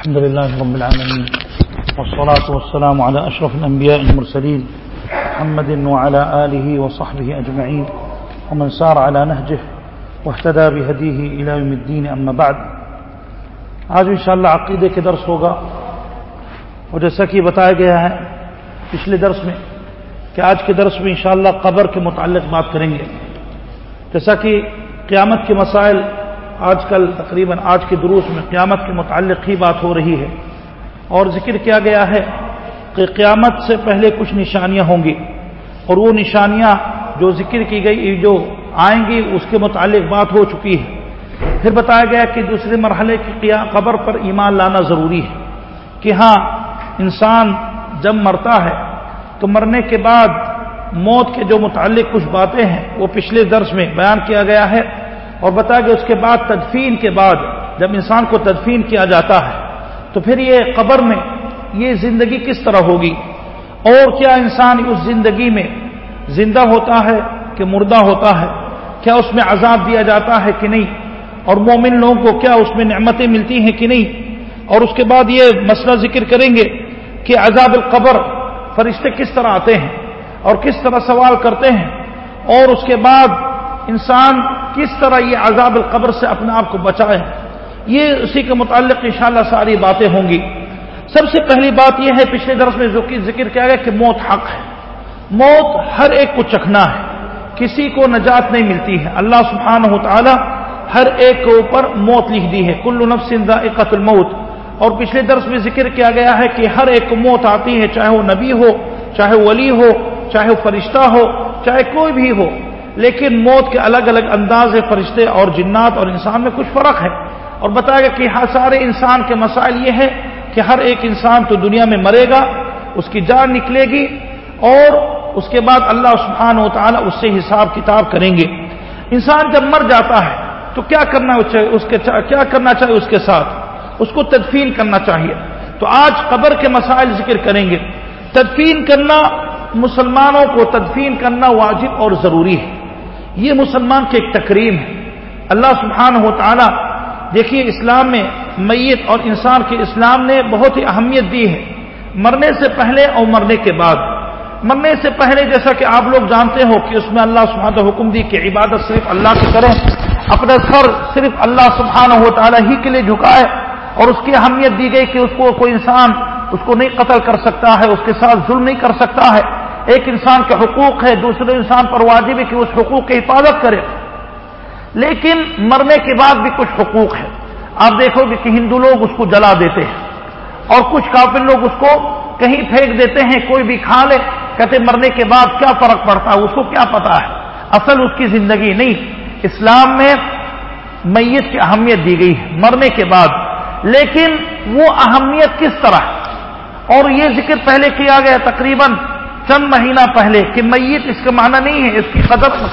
الحمد لله رب العالمين والصلاة والسلام على أشرف الأنبياء المرسلين محمد وعلى آله وصحبه أجمعين ومن سار على نهجه واهتدى بهديه إلى يوم الدين أما بعد آج انشاءاللہ عقیدے کے درس ہوگا اور جیسا کہ بتایا گیا ہے پچھلے درس میں کہ آج کے درس میں انشاءاللہ قبر کے متعلق بات کریں گے جیسا کہ قیامت کے مسائل آج کل تقریباً آج کے دروس میں قیامت کے متعلق ہی بات ہو رہی ہے اور ذکر کیا گیا ہے کہ قیامت سے پہلے کچھ نشانیاں ہوں گی اور وہ نشانیاں جو ذکر کی گئی، جو آئیں گی، اس کے متعلق بات ہو چکی ہے۔ پھر بتایا گیا کہ دوسرے مرحلے کی قبر پر ایمان لانا ضروری ہے کہ ہاں انسان جب مرتا ہے تو مرنے کے بعد موت کے جو متعلق کچھ باتیں ہیں، وہ پچھلے درس میں بیان کیا گیا ہے۔ اور بتایا گیا اس کے بعد تدفین کے بعد جب انسان کو تدفین کیا جاتا ہے، تو پھر یہ قبر میں یہ زندگی کس طرح ہوگی؟ اور کیا انسان اس زندگی میں زندہ ہوتا ہے کہ مردہ ہوتا ہے؟ کیا اس میں عذاب دیا جاتا ہے کہ نہیں؟ اور مومن لوگوں کو کیا اس میں نعمتیں ملتی ہیں کہ نہیں؟ اور اس کے بعد یہ مسئلہ ذکر کریں گے کہ عذاب القبر فرشتے کس طرح آتے ہیں اور کس طرح سوال کرتے ہیں، اور اس کے بعد انسان کس طرح یہ عذاب القبر سے اپنے آپ کو بچائے یہ اسی کے متعلق انشاءاللہ ساری باتیں ہوں گی۔ سب سے پہلی بات یہ ہے، پچھلے درس میں جو ذکر کیا گیا کہ موت حق ہے۔ موت ہر ایک کو چکھنا ہے۔ کسی کو نجات نہیں ملتی ہے۔ اللہ سبحانہ تعالی ہر ایک کے اوپر موت لکھ دی ہے۔ کل نفس ذائقۃ الموت۔ اور پچھلے درس میں ذکر کیا گیا ہے کہ ہر ایک کو موت آتی ہے، چاہے وہ نبی ہو، چاہے ولی ہو، چاہے وہ فرشتہ ہو، چاہے کوئی بھی ہو۔ لیکن موت کے الگ الگ انداز فرشتے اور جنات اور انسان میں کچھ فرق ہے۔ اور بتایا گیا کہ ہر سارے انسان کے مسائل یہ ہے کہ ہر ایک انسان تو دنیا میں مرے گا، اس کی جان نکلے گی اور اس کے بعد اللہ سبحان و تعالیٰ اس سے حساب کتاب کریں گے۔ انسان جب مر جاتا ہے تو کیا کرنا اس کے کیا کرنا چاہیے اس کے ساتھ؟ اس کو تدفین کرنا چاہیے۔ تو آج قبر کے مسائل ذکر کریں گے۔ تدفین کرنا مسلمانوں کو تدفین کرنا واجب اور ضروری ہے۔ یہ مسلمان کی ایک تقریم ہے۔ اللہ سبحانہ و تعالی دیکھیے اسلام میں میت اور انسان کے اسلام نے بہت ہی اہمیت دی ہے۔ مرنے سے پہلے اور مرنے کے بعد۔ مرنے سے پہلے جیسا کہ آپ لوگ جانتے ہو کہ اس میں اللہ سبحانہ حکم دی کہ عبادت صرف اللہ کی کریں اپنا سر صرف اللہ سبحانہ و تعالی ہی کے لیے جھکائے اور اس کی اہمیت دی گئی کہ اس کو کوئی انسان اس کو نہیں قتل کر سکتا ہے، اس کے ساتھ ظلم نہیں کر سکتا ہے۔ ایک انسان کے حقوق ہے دوسرے انسان پر واجب ہے کہ اس حقوق کی حفاظت کرے۔ لیکن مرنے کے بعد بھی کچھ حقوق ہے آپ دیکھو گے کہ ہندو لوگ اس کو جلا دیتے ہیں اور کچھ کافر لوگ اس کو کہیں پھینک دیتے ہیں، کوئی بھی کھا لے، کہتے مرنے کے بعد کیا فرق پڑتا ہے؟ اس کو کیا پتا ہے؟ اصل اس کی زندگی نہیں۔ اسلام میں میت کی اہمیت دی گئی ہے، مرنے کے بعد۔ لیکن وہ اہمیت کس طرح؟ اور یہ ذکر پہلے کیا گیا تقریباً چند مہینہ پہلے کہ میت اس کا معنی نہیں ہے، اس کی قدر اس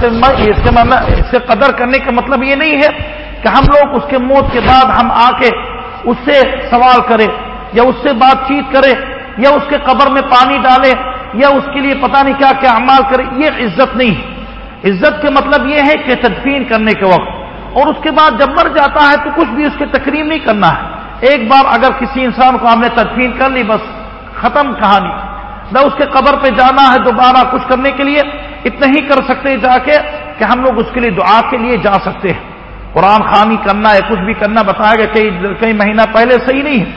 کے معنی اس سے قدر کرنے کا مطلب یہ نہیں ہے کہ ہم لوگ اس کے موت کے بعد ہم آ کے اس سے سوال کریں یا اس سے بات چیت کرے یا اس کے قبر میں پانی ڈالے یا اس کے لیے پتہ نہیں کیا کیا اعمال کرے، یہ عزت نہیں۔ ہے عزت کے مطلب یہ ہے کہ تدفین کرنے کے وقت۔ اور اس کے بعد جب مر جاتا ہے تو کچھ بھی اس کی تقریم نہیں کرنا ہے۔ ایک بار اگر کسی انسان کو ہم نے تدفین کر لی، بس ختم کہانی۔ نہ اس کے قبر پہ جانا ہے دوبارہ کچھ کرنے کے لیے، اتنا ہی کر سکتے جا کے کہ ہم لوگ اس کے لیے دعا کے لیے جا سکتے ہیں۔ قرآن خانی کرنا ہے، کچھ بھی کرنا، بتایا گیا کئی کئی مہینہ پہلے صحیح نہیں ہے۔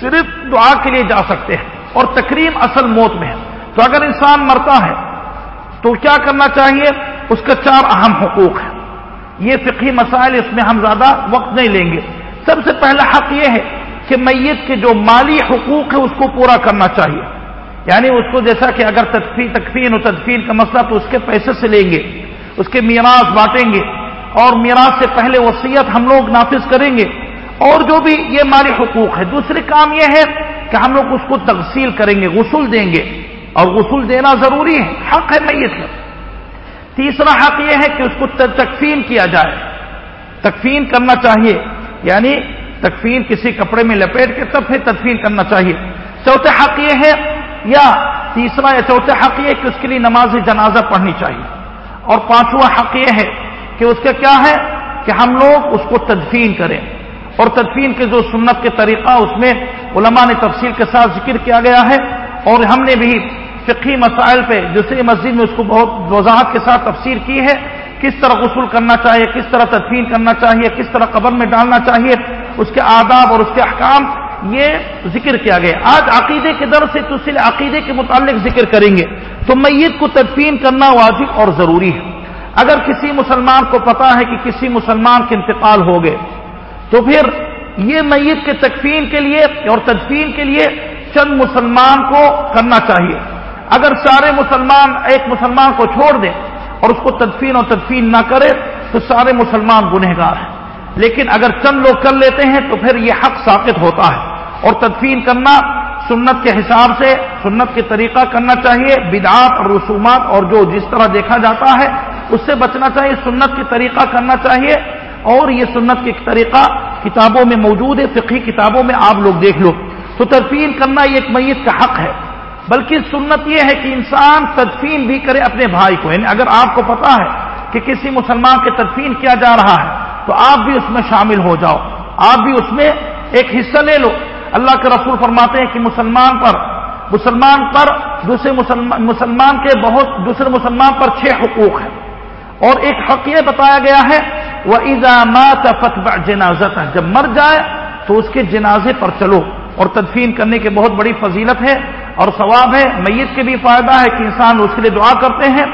صرف دعا کے لیے جا سکتے ہیں۔ اور تقریم اصل موت میں ہے۔ تو اگر انسان مرتا ہے، تو کیا کرنا چاہیے؟ اس کا چار اہم حقوق ہے یہ فقہی مسائل اس میں ہم زیادہ وقت نہیں لیں گے۔ سب سے پہلا حق یہ ہے کہ میت کے جو مالی حقوق ہے اس کو پورا کرنا چاہیے۔ یعنی اس کو جیسا کہ اگر تکفین و تدفین کا مسئلہ تو اس کے پیسے سے لیں گے، اس کے میراث بانٹیں گے، اور میراث سے پہلے وصیت ہم لوگ نافذ کریں گے، اور جو بھی یہ مالی حقوق ہے دوسرے کام یہ ہے کہ ہم لوگ اس کو تقسیل کریں گے، غسل دیں گے، اور غسل دینا ضروری ہے، حق ہے میت کا۔ تیسرا حق یہ ہے کہ اس کو تکفین کیا جائے۔ تکفین کرنا چاہیے یعنی تکفین کسی کپڑے میں لپیٹ کے تب پھر تدفین کرنا چاہیے۔ چوتھے حق یہ ہے یا تیسرا یا چوتھا حق یہ کہ اس کے لیے نماز جنازہ پڑھنی چاہیے۔ اور پانچواں حق یہ ہے کہ اس کا کیا ہے کہ ہم لوگ اس کو تدفین کریں۔ اور تدفین کے جو سنت کے طریقہ اس میں علماء نے تفصیل کے ساتھ ذکر کیا گیا ہے۔ اور ہم نے بھی فقی مسائل پہ دوسری مسجد میں اس کو بہت وضاحت کے ساتھ تفسیر کی ہے، کس طرح غسل کرنا چاہیے، کس طرح تدفین کرنا چاہیے، کس طرح قبر میں ڈالنا چاہیے، اس کے آداب اور اس کے احکام یہ ذکر کیا گیا۔ آج عقیدے کے در سے تو عقیدے کے متعلق ذکر کریں گے۔ تو میت کو تدفین کرنا واجب اور ضروری ہے۔ اگر کسی مسلمان کو پتا ہے کہ کسی مسلمان کے انتقال ہو گئے، تو پھر یہ میت کے تکفین کے لیے اور تدفین کے لیے چند مسلمان کو کرنا چاہیے۔ اگر سارے مسلمان ایک مسلمان کو چھوڑ دیں اور اس کو تدفین اور تدفین نہ کرے، تو سارے مسلمان گنہگار ہیں۔ لیکن اگر چند لوگ کر لیتے ہیں، تو پھر یہ حق ثابت ہوتا ہے۔ اور تدفین کرنا سنت کے حساب سے، سنت کے طریقہ کرنا چاہیے، بدعات اور رسومات اور جو جس طرح دیکھا جاتا ہے، اس سے بچنا چاہیے، سنت کے طریقہ کرنا چاہیے۔ اور یہ سنت کے طریقہ کتابوں میں موجود ہے فقی کتابوں میں آپ لوگ دیکھ لو۔ تو تدفین کرنا یہ ایک میت کا حق ہے۔ بلکہ سنت یہ ہے کہ انسان تدفین بھی کرے اپنے بھائی کو۔ یعنی اگر آپ کو پتا ہے کہ کسی مسلمان کے تدفین کیا جا رہا ہے، تو آپ بھی اس میں شامل ہو جاؤ۔ آپ بھی اس میں ایک حصہ لے لو۔ اللہ کے رسول فرماتے ہیں کہ مسلمان پر مسلمان پر دوسرے مسلمان کے بہت، دوسرے مسلمان پر چھ حقوق ہیں۔ اور ایک حق یہ بتایا گیا ہے وہ ایزامات جنازت جب مر جائے تو اس کے جنازے پر چلو۔ اور تدفین کرنے کی بہت بڑی فضیلت ہے اور ثواب ہے۔ میت کے بھی فائدہ ہے کہ انسان اس کے لیے دعا کرتے ہیں۔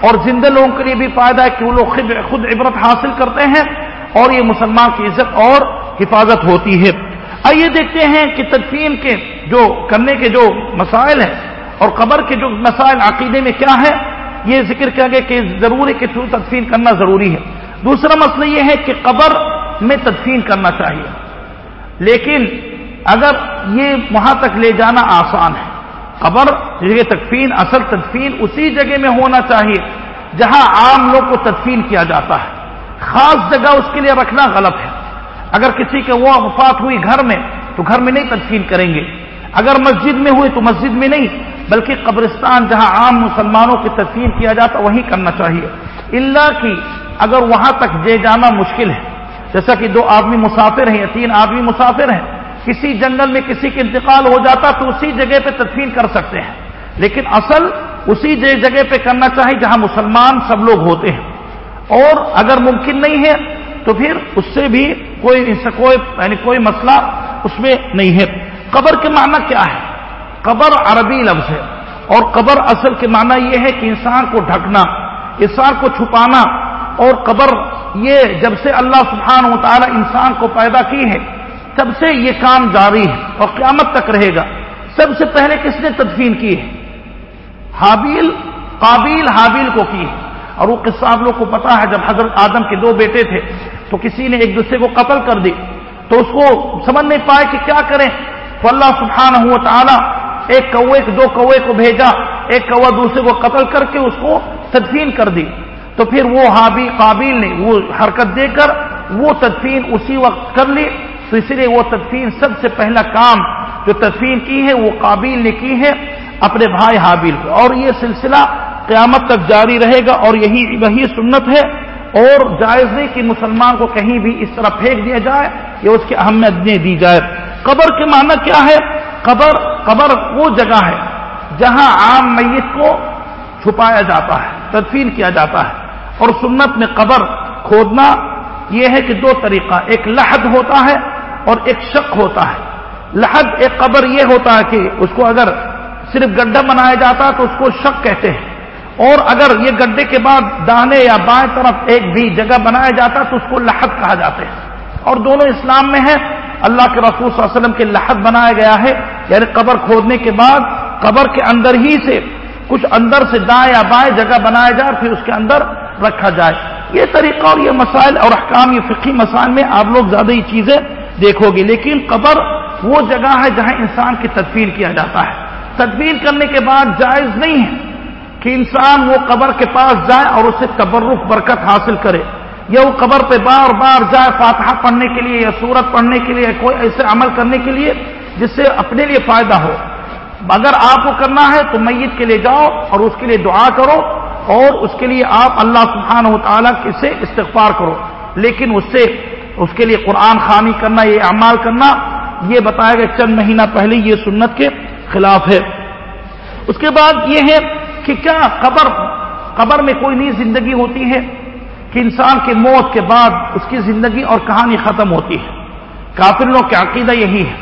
اور زندہ لوگوں کے لیے بھی فائدہ ہے کہ وہ لوگ خود عبرت حاصل کرتے ہیں۔ اور یہ مسلمان کی عزت اور حفاظت ہوتی ہے۔ آئیے دیکھتے ہیں کہ تدفین کے جو کرنے کے جو مسائل ہیں اور قبر کے جو مسائل عقیدے میں کیا ہے یہ ذکر کیا گیا کہ ضروری کہ تدفین کرنا ضروری ہے۔ دوسرا مسئلہ یہ ہے کہ قبر میں تدفین کرنا چاہیے۔ لیکن اگر یہ وہاں تک لے جانا آسان ہے، قبر یہ تدفین، اصل تدفین اسی جگہ میں ہونا چاہیے جہاں عام لوگ کو تدفین کیا جاتا ہے۔ خاص جگہ اس کے لیے رکھنا غلط ہے۔ اگر کسی کے وہ وفات ہوئی گھر میں، تو گھر میں نہیں تدفین کریں گے۔ اگر مسجد میں ہوئی تو مسجد میں نہیں، بلکہ قبرستان جہاں عام مسلمانوں کی تدفین کیا جاتا، وہیں کرنا چاہیے۔ اللہ کی اگر وہاں تک جے جانا مشکل ہے، جیسا کہ دو آدمی مسافر ہیں یا تین آدمی مسافر ہیں، کسی جنگل میں کسی کے انتقال ہو جاتا، تو اسی جگہ پہ تدفین کر سکتے ہیں۔ لیکن اصل اسی جگہ پہ کرنا چاہیے جہاں مسلمان سب لوگ ہوتے ہیں۔ اور اگر ممکن نہیں ہے تو پھر اس سے بھی کوئی کوئی یعنی کوئی مسئلہ اس میں نہیں ہے۔ قبر کے معنی کیا ہے؟ قبر عربی لفظ ہے۔ اور قبر اصل کے معنی یہ ہے کہ انسان کو ڈھکنا، انسان کو چھپانا۔ اور قبر یہ جب سے اللہ سبحانہ و تعالی انسان کو پیدا کی ہے، تب سے یہ کام جاری ہے اور قیامت تک رہے گا۔ سب سے پہلے کس نے تدفین کی ہے؟ حابیل، قابیل حابیل کو کی ہے۔ اور وہ قصہ آپ لوگ کو پتا ہے، جب حضرت آدم کے دو بیٹے تھے، تو کسی نے ایک دوسرے کو قتل کر دی۔ تو اس کو سمجھ نہیں پائے کہ کیا کریں۔ تو اللہ سبحانہ ہوا تعالیٰ ایک کوے، دو کوے کو بھیجا۔ ایک کوا دوسرے کو قتل کر کے اس کو تدفین کر دی۔ تو پھر وہ حابی قابل نے وہ حرکت دے کر وہ تدفین اسی وقت کر لی۔ تو اسی لیے وہ تدفین سب سے پہلا کام جو تدفین کی ہے، وہ قابل نے کی ہے اپنے بھائی حابل کو۔ اور یہ سلسلہ قیامت تک جاری رہے گا اور یہی وہی سنت ہے اور جائز نہیں کہ مسلمان کو کہیں بھی اس طرح پھینک دیا جائے یا اس کی اہمیت نہیں دی جائے۔ قبر کے معنی کیا ہے؟ قبر قبر وہ جگہ ہے جہاں عام میت کو چھپایا جاتا ہے، تدفین کیا جاتا ہے۔ اور سنت میں قبر کھودنا یہ ہے کہ دو طریقہ، ایک لحد ہوتا ہے اور ایک شک ہوتا ہے۔ لحد، ایک قبر یہ ہوتا ہے کہ اس کو اگر صرف گڈھا بنایا جاتا تو اس کو شک کہتے ہیں۔ اور اگر یہ گڈھے کے بعد دانے یا بائیں طرف ایک بھی جگہ بنایا جاتا تو اس کو لحد کہا جاتا ہے۔ اور دونوں اسلام میں ہے اللہ کے رسول صلی اللہ علیہ وسلم کے لحد بنایا گیا ہے۔ یعنی قبر کھودنے کے بعد قبر کے اندر ہی سے کچھ اندر سے دائیں یا بائیں جگہ بنایا جائے پھر اس کے اندر رکھا جائے۔ یہ طریقہ اور یہ مسائل اور احکام، یہ فقی مسائل میں آپ لوگ زیادہ ہی چیزیں دیکھو گے۔ لیکن قبر وہ جگہ ہے جہاں انسان کی تدفین کیا جاتا ہے۔ تدفین کرنے کے بعد جائز نہیں ہے۔ کہ انسان وہ قبر کے پاس جائے اور اسے تبرک برکت حاصل کرے۔ یا وہ قبر پہ بار بار جائے فاتحہ پڑھنے کے لیے یا سورت پڑھنے کے لیے کوئی ایسے عمل کرنے کے لیے جس سے اپنے لیے فائدہ ہو۔ اگر آپ کو کرنا ہے تو میت کے لیے جاؤ اور اس کے لیے دعا کرو اور اس کے لیے آپ اللہ سبحانہ و تعالیٰ سے استغفار کرو۔ لیکن اس سے اس کے لیے قرآن خانی کرنا، یہ اعمال کرنا، یہ بتایا گیا چند مہینہ پہلے یہ سنت کے خلاف ہے۔ اس کے بعد یہ ہے کہ کیا قبر قبر میں کوئی نئی زندگی ہوتی ہے؟ کہ انسان کے موت کے بعد اس کی زندگی اور کہانی ختم ہوتی ہے۔ کافر لوگ کے عقیدہ یہی ہے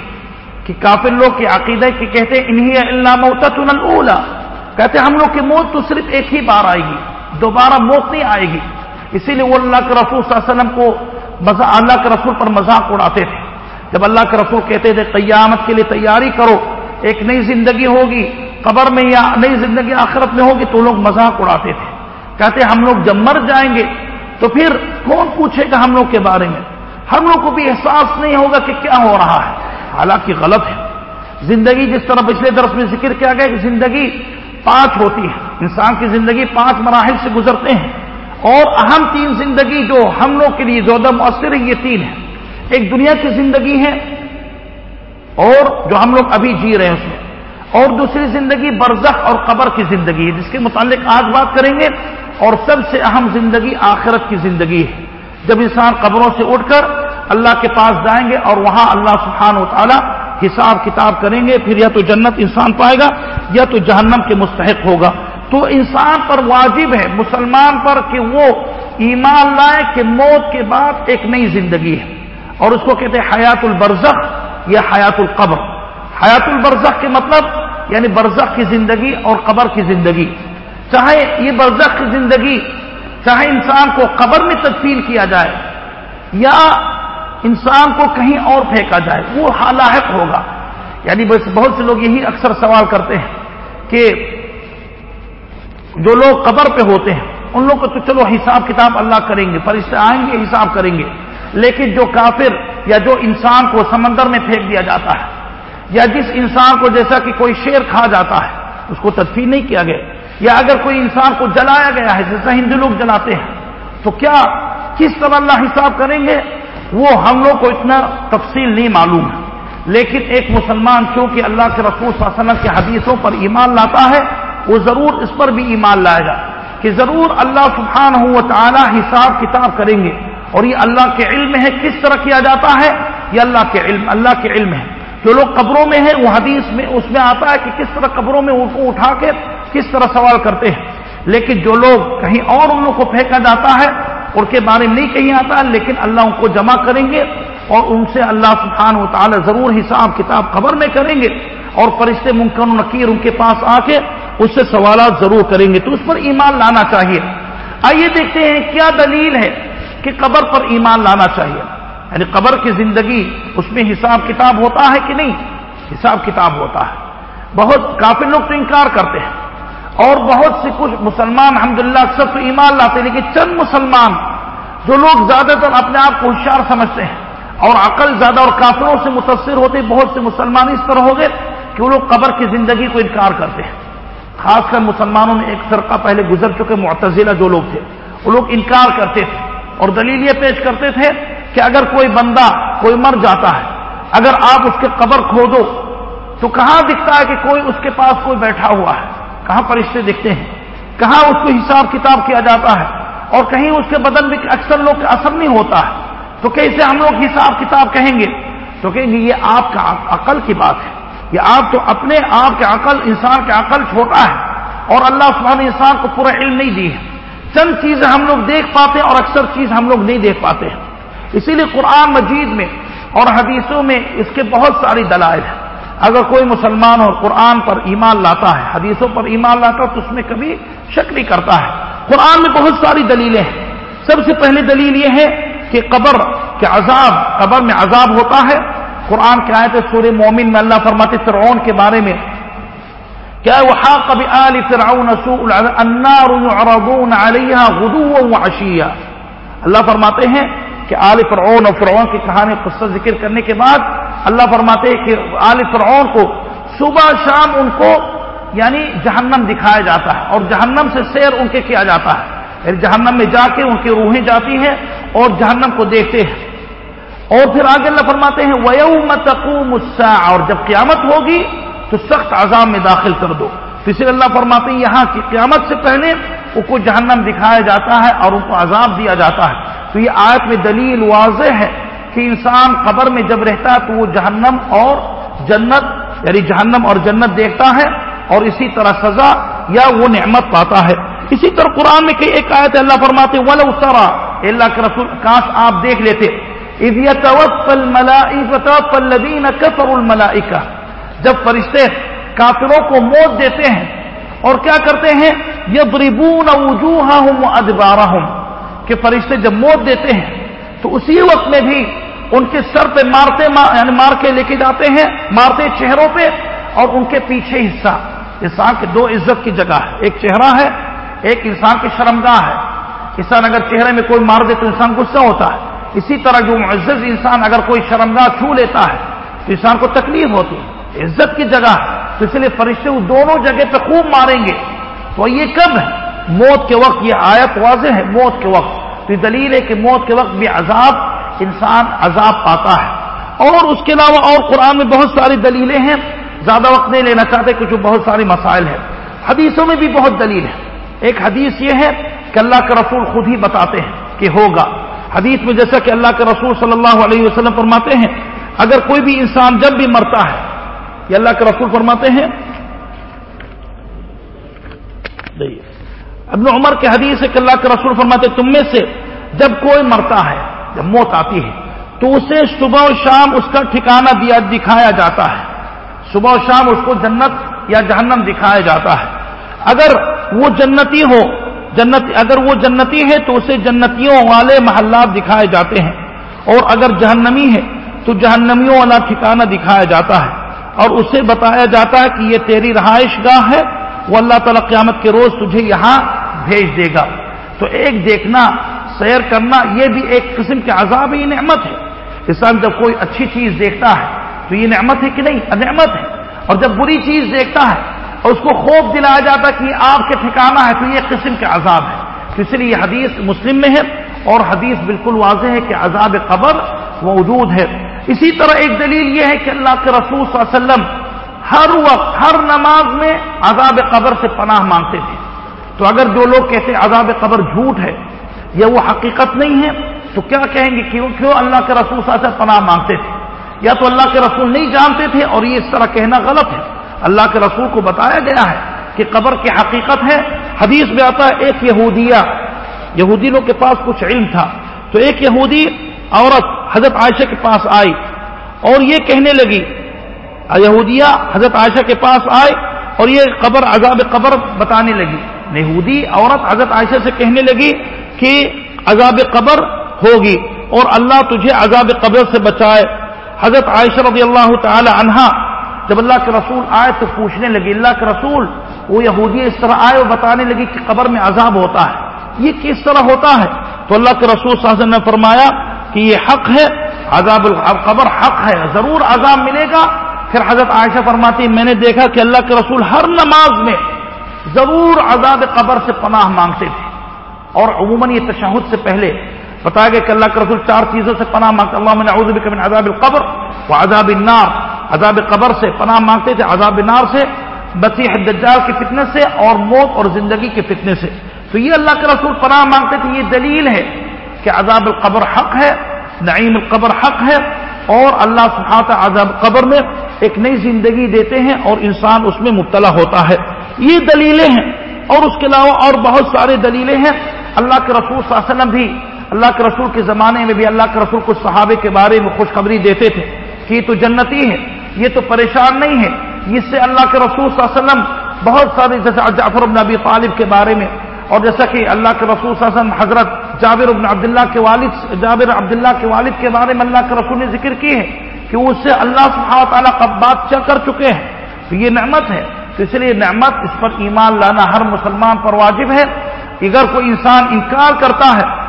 کہ کافر لوگ کے عقیدہ کی کہتے انہیں اللہ موتت اولا کہتے ہم لوگ کی موت تو صرف ایک ہی بار آئے گی، دوبارہ موت نہیں آئے گی۔ اسی لیے وہ اللہ کے رسول صلی اللہ علیہ وسلم کو اللہ کے رسول پر مذاق اڑاتے تھے۔ جب اللہ کے رسول کہتے تھے، قیامت کے لیے تیاری کرو، ایک نئی زندگی ہوگی قبر میں یا نئی زندگی آخرت میں ہوگی تو لوگ مذاق اڑاتے تھے۔ کہتے ہم لوگ جب مر جائیں گے تو پھر کون پوچھے گا ہم لوگ کے بارے میں؟ ہم لوگ کو بھی احساس نہیں ہوگا کہ کیا ہو رہا ہے۔ حالانکہ غلط ہے۔ زندگی جس طرح پچھلے درس میں ذکر کیا گیا کہ زندگی پانچ ہوتی ہے۔ انسان کی زندگی پانچ مراحل سے گزرتے ہیں۔ اور اہم تین زندگی جو ہم لوگ کے لیے زیادہ مؤثر ہے یہ تین ہے ایک دنیا کی زندگی ہے اور جو ہم لوگ ابھی جی رہے ہیں اس میں۔ اور دوسری زندگی برزخ اور قبر کی زندگی ہے، جس کے متعلق آج بات کریں گے۔ اور سب سے اہم زندگی آخرت کی زندگی ہے۔ جب انسان قبروں سے اٹھ کر اللہ کے پاس جائیں گے اور وہاں اللہ سبحانہ و تعالی حساب کتاب کریں گے، پھر یا تو جنت انسان پائے گا یا تو جہنم کے مستحق ہوگا۔ تو انسان پر واجب ہے، مسلمان پر کہ وہ ایمان لائے کہ موت کے بعد ایک نئی زندگی ہے۔ اور اس کو کہتے ہیں حیات البرزخ یا حیات القبر۔ حیات البرزخ کے مطلب یعنی برزخ کی زندگی اور قبر کی زندگی۔ چاہے یہ برزخ کی زندگی، چاہے انسان کو قبر میں تدفین کیا جائے یا انسان کو کہیں اور پھینکا جائے، وہ لاحق ہوگا۔ یعنی بس بہت سے لوگ یہی اکثر سوال کرتے ہیں کہ جو لوگ قبر پہ ہوتے ہیں، ان لوگ کو تو چلو حساب کتاب اللہ کریں گے، فرشتے آئیں گے، حساب کریں گے۔ لیکن جو کافر یا جو انسان کو سمندر میں پھینک دیا جاتا ہے یا جس انسان کو جیسا کہ کوئی شیر کھا جاتا ہے، اس کو تدفین نہیں کیا گیا۔ یا اگر کوئی انسان کو جلایا گیا ہے، جیسا ہندو لوگ جلاتے ہیں، تو کیا کس طرح اللہ حساب کریں گے؟ وہ ہم لوگ کو اتنا تفصیل نہیں معلوم ہے۔ لیکن ایک مسلمان کیونکہ اللہ کے رسول صلی اللہ علیہ وسلم کی حدیثوں پر ایمان لاتا ہے، وہ ضرور اس پر بھی ایمان لائے گا کہ ضرور اللہ سبحانہ و تعالی حساب کتاب کریں گے۔ اور یہ اللہ کے علم ہے، کس طرح کیا جاتا ہے؟ یہ اللہ کے علم، اللہ کے علم ہے۔ جو لوگ قبروں میں ہیں، وہ حدیث میں، اس میں آتا ہے کہ کس طرح قبروں میں ان کو اٹھا کے کس طرح سوال کرتے ہیں۔ لیکن جو لوگ کہیں اور ان لوگ کو پھینکا جاتا ہے، ان کے بارے میں نہیں کہیں آتا، لیکن اللہ ان کو جمع کریں گے اور ان سے اللہ سبحانہ و تعالی ضرور حساب کتاب خبر میں کریں گے اور فرشتے ممکن نکیر ان کے پاس آ کے اس سے سوالات ضرور کریں گے۔ تو اس پر ایمان لانا چاہیے۔ آئیے دیکھتے ہیں کیا دلیل ہے کہ قبر پر ایمان لانا چاہیے۔ یعنی قبر کی زندگی، اس میں حساب کتاب ہوتا ہے کہ نہیں؟ حساب کتاب ہوتا ہے۔ بہت کافی لوگ تو انکار کرتے ہیں۔ اور بہت سے کچھ مسلمان الحمد للہ اکثر تو ایمان لاتے ہیں، لیکن چند مسلمان جو لوگ زیادہ تر اپنے آپ کو ہوشیار سمجھتے ہیں اور عقل زیادہ اور کافروں سے متاثر ہوتے، بہت سے مسلمان اس طرح ہو گئے کہ وہ لوگ قبر کی زندگی کو انکار کرتے ہیں۔ خاص کر مسلمانوں میں ایک فرقہ پہلے گزر چکے، معتزلہ جو لوگ تھے، وہ لوگ انکار کرتے تھے اور دلیل یہ پیش کرتے تھے کہ اگر کوئی بندہ کوئی مر جاتا ہے، اگر آپ اس کے قبر کھودو، تو کہاں دکھتا ہے کہ کوئی اس کے پاس کوئی بیٹھا ہوا ہے؟ کہاں فرشتے دکھتے ہیں؟ کہاں اس کو حساب کتاب کیا جاتا ہے؟ اور کہیں اس کے بدن میں اکثر لوگ کا اثر نہیں ہوتا ہے؟ تو کیسے ہم لوگ حساب کتاب کہیں گے؟ تو کہیں گے یہ آپ کا عقل کی بات ہے۔ یہ آپ تو اپنے آپ کے عقل، انسان کے عقل چھوٹا ہے، اور اللہ سبحانہ انسان کو پورا علم نہیں دی ہے۔ چند چیزیں ہم لوگ دیکھ پاتے ہیں اور اکثر چیز ہم لوگ نہیں دیکھ پاتے ہیں۔ اسی لیے قرآن مجید میں اور حدیثوں میں اس کے بہت ساری دلائل ہیں۔ اگر کوئی مسلمان اور قرآن پر ایمان لاتا ہے، حدیثوں پر ایمان لاتا ہے، تو اس میں کبھی شک نہیں کرتا ہے۔ قرآن میں بہت ساری دلیلیں ہیں۔ سب سے پہلی دلیل یہ ہے کہ قبر کے عذاب، قبر میں عذاب ہوتا ہے۔ قرآن کے آئے تھے سورہ مومن میں اللہ فرماتے فرعون کے بارے میں۔ کیا کبھی آل فرعون النار يعرضون عليها غدوا اللہ فرماتے ہیں کہ آل فرعون اور فرعون کی کہانی قصہ ذکر کرنے کے بعد اللہ فرماتے ہیں کہ آل فرعون کو صبح شام ان کو یعنی جہنم دکھایا جاتا ہے اور جہنم سے سیر ان کے کیا جاتا ہے یعنی جہنم میں جا کے ان کی روحیں جاتی ہیں اور جہنم کو دیکھتے ہیں اور پھر آگے اللہ فرماتے ہیں ویوم تقوم الساعة، اور جب قیامت ہوگی تو سخت عذاب میں داخل کر دو۔ تو اسے اللہ فرماتے ہیں، یہاں کی قیامت سے پہلے ان کو جہنم دکھایا جاتا ہے اور ان کو عذاب دیا جاتا ہے۔ تو یہ آیت میں دلیل واضح ہے کہ انسان قبر میں جب رہتا ہے تو وہ جہنم اور جنت یعنی جہنم اور جنت دیکھتا ہے اور اسی طرح سزا یا وہ نعمت پاتا ہے۔ اسی طرح قرآن میں کئی ایک آیت اللہ فرماتے ولو اترا اللہ کے رسول، کاش آپ دیکھ لیتے۔ الملائکہ جب فرشتے کافروں کو موت دیتے ہیں اور کیا کرتے ہیں؟ یضربون وجوہہم ادبارہم کہ فرشتے جب موت دیتے ہیں، تو اسی وقت میں بھی ان کے سر پہ مارتے یعنی مار کے لے کے جاتے ہیں، مارتے چہروں پہ، اور ان کے پیچھے حصہ۔ انسان کے دو عزت کی جگہ ہے۔ ایک چہرہ ہے، ایک انسان کی شرمگاہ ہے۔ انسان اگر چہرے میں کوئی مار دے تو انسان غصہ ہوتا ہے۔ اسی طرح جو معزز انسان اگر کوئی شرمگاہ چھو لیتا ہے، تو انسان کو تکلیف ہوتی ہے۔ عزت کی جگہ ہے۔ تو اس لیے فرشتے وہ دونوں جگہ پہ خوب ماریں گے۔ تو یہ کب ہے؟ موت کے وقت یہ آیت واضح ہے، موت کے وقت۔ تو یہ دلیل ہے کہ موت کے وقت بھی عذاب، انسان عذاب پاتا ہے۔ اور اس کے علاوہ اور قرآن میں بہت ساری دلیلیں ہیں۔ زیادہ وقت نہیں لینا چاہتے کچھ بہت سارے مسائل ہیں۔ حدیثوں میں بھی بہت دلیل ہے۔ ایک حدیث یہ ہے کہ اللہ کے رسول خود ہی بتاتے ہیں کہ ہوگا۔ حدیث میں جیسا کہ اللہ کے رسول صلی اللہ علیہ وسلم فرماتے ہیں، اگر کوئی بھی انسان جب بھی مرتا ہے یہ اللہ کے رسول فرماتے ہیں۔ ابن عمر کے حدیث ہے کہ اللہ کے رسول فرماتے تم میں سے جب کوئی مرتا ہے، جب موت آتی ہے، تو اسے صبح و شام اس کا ٹھکانہ دیا، دکھایا جاتا ہے۔ صبح و شام اس کو جنت یا جہنم دکھایا جاتا ہے۔ اگر وہ جنتی ہو، جنت، اگر وہ جنتی ہے، تو اسے جنتیوں والے محلات دکھائے جاتے ہیں۔ اور اگر جہنمی ہے، تو جہنمیوں والا ٹھکانہ دکھایا جاتا ہے۔ اور اسے بتایا جاتا ہے کہ یہ تیری رہائش گاہ ہے، وہ اللہ تعالی قیامت کے روز تجھے یہاں بھیج دے گا۔ تو ایک دیکھنا، سیر کرنا، یہ بھی ایک قسم کے عذاب ہی نعمت ہے۔ انسان جب کوئی اچھی چیز دیکھتا ہے تو یہ نعمت ہے کہ نہیں؟ نعمت ہے۔ اور جب بری چیز دیکھتا ہے اور اس کو خوف دلایا جاتا کہ آپ کے ٹھکانا ہے، تو یہ قسم کے عذاب ہے۔ تو اس لیے حدیث مسلم میں ہے اور حدیث بالکل واضح ہے کہ عذاب قبر موجود ہے۔ اسی طرح ایک دلیل یہ ہے کہ اللہ کے رسول صلی اللہ علیہ وسلم ہر وقت، ہر نماز میں عذاب قبر سے پناہ مانگتے تھے۔ تو اگر جو لوگ کہتے ہیں عذاب قبر جھوٹ ہے یا وہ حقیقت نہیں ہے، تو کیا کہیں گے؟ کیوں کیوں اللہ کے رسول صلی اللہ علیہ وسلم پناہ مانگتے تھے؟ یا تو اللہ کے رسول نہیں جانتے تھے اور یہ اس طرح کہنا غلط ہے۔ اللہ کے رسول کو بتایا گیا ہے کہ قبر کی حقیقت ہے۔ حدیث میں آتا ہے، ایک یہودیہ، یہودی لوگ کے پاس کچھ علم تھا۔ تو ایک یہودی عورت حضرت عائشہ کے پاس آئی اور یہ کہنے لگی، یہودیہ حضرت عائشہ کے پاس آئے اور یہ قبر، عذاب قبر بتانے لگی۔ یہودی عورت حضرت عائشہ سے کہنے لگی کہ عذاب قبر ہوگی اور اللہ تجھے عذاب قبر سے بچائے۔ حضرت عائشہ رضی اللہ تعالی عنہا جب اللہ کے رسول آئے تو پوچھنے لگی، اللہ کے رسول، وہ یہودی اس طرح آئے اور بتانے لگی کہ قبر میں عذاب ہوتا ہے۔ یہ کس طرح ہوتا ہے؟ تو اللہ کے رسول صلی نے فرمایا کہ یہ حق ہے، عذاب القبر حق ہے، ضرور عذاب ملے گا۔ پھر حضرت عائشہ فرماتی میں نے دیکھا کہ اللہ کے رسول ہر نماز میں ضرور عذاب قبر سے پناہ مانگتے تھے۔ اور عموماً یہ تشہد سے پہلے بتایا گیا کہ اللہ کے رسول چار چیزوں سے پناہ مانگتے اللہ میں عزب من عذاب القبر وہ عذاب النار۔ عذاب قبر سے پناہ مانگتے تھے، عذاب النار سے، مسیح دجال کے فتنے سے اور موت اور زندگی کے فتنے سے۔ تو یہ اللہ کے رسول پناہ مانگتے تھے، یہ دلیل ہے کہ عذاب القبر حق ہے، نعیم القبر حق ہے، اور اللہ سبحانہ عذاب قبر میں ایک نئی زندگی دیتے ہیں اور انسان اس میں مبتلا ہوتا ہے۔ یہ دلیلیں ہیں، اور اس کے علاوہ اور بہت سارے دلیلیں ہیں۔ اللہ کے رسول صلی اللہ علیہ وسلم بھی، اللہ کے رسول کے زمانے میں بھی، اللہ کے رسول کو صحابے کے بارے میں خوشخبری دیتے تھے۔ کہ یہ تو جنتی ہے یہ تو پریشان نہیں ہے اس سے اللہ کے رسول صلی اللہ علیہ وسلم بہت سارے جیسے جعفر بن ابی طالب کے بارے میں، اور جیسا کہ اللہ کے رسول صلی اللہ علیہ وسلم حضرت جابر ابن عبداللہ کے والد جابر عبداللہ کے والد کے بارے میں اللہ کے رسول نے ذکر کی ہے کہ اس سے اللہ سبحانہ تعالیٰ کا بات کر چکے ہیں۔ تو یہ نعمت ہے۔ تو اس لیے نعمت اس پر ایمان لانا ہر مسلمان پر واجب ہے۔ اگر کوئی انسان انکار کرتا ہے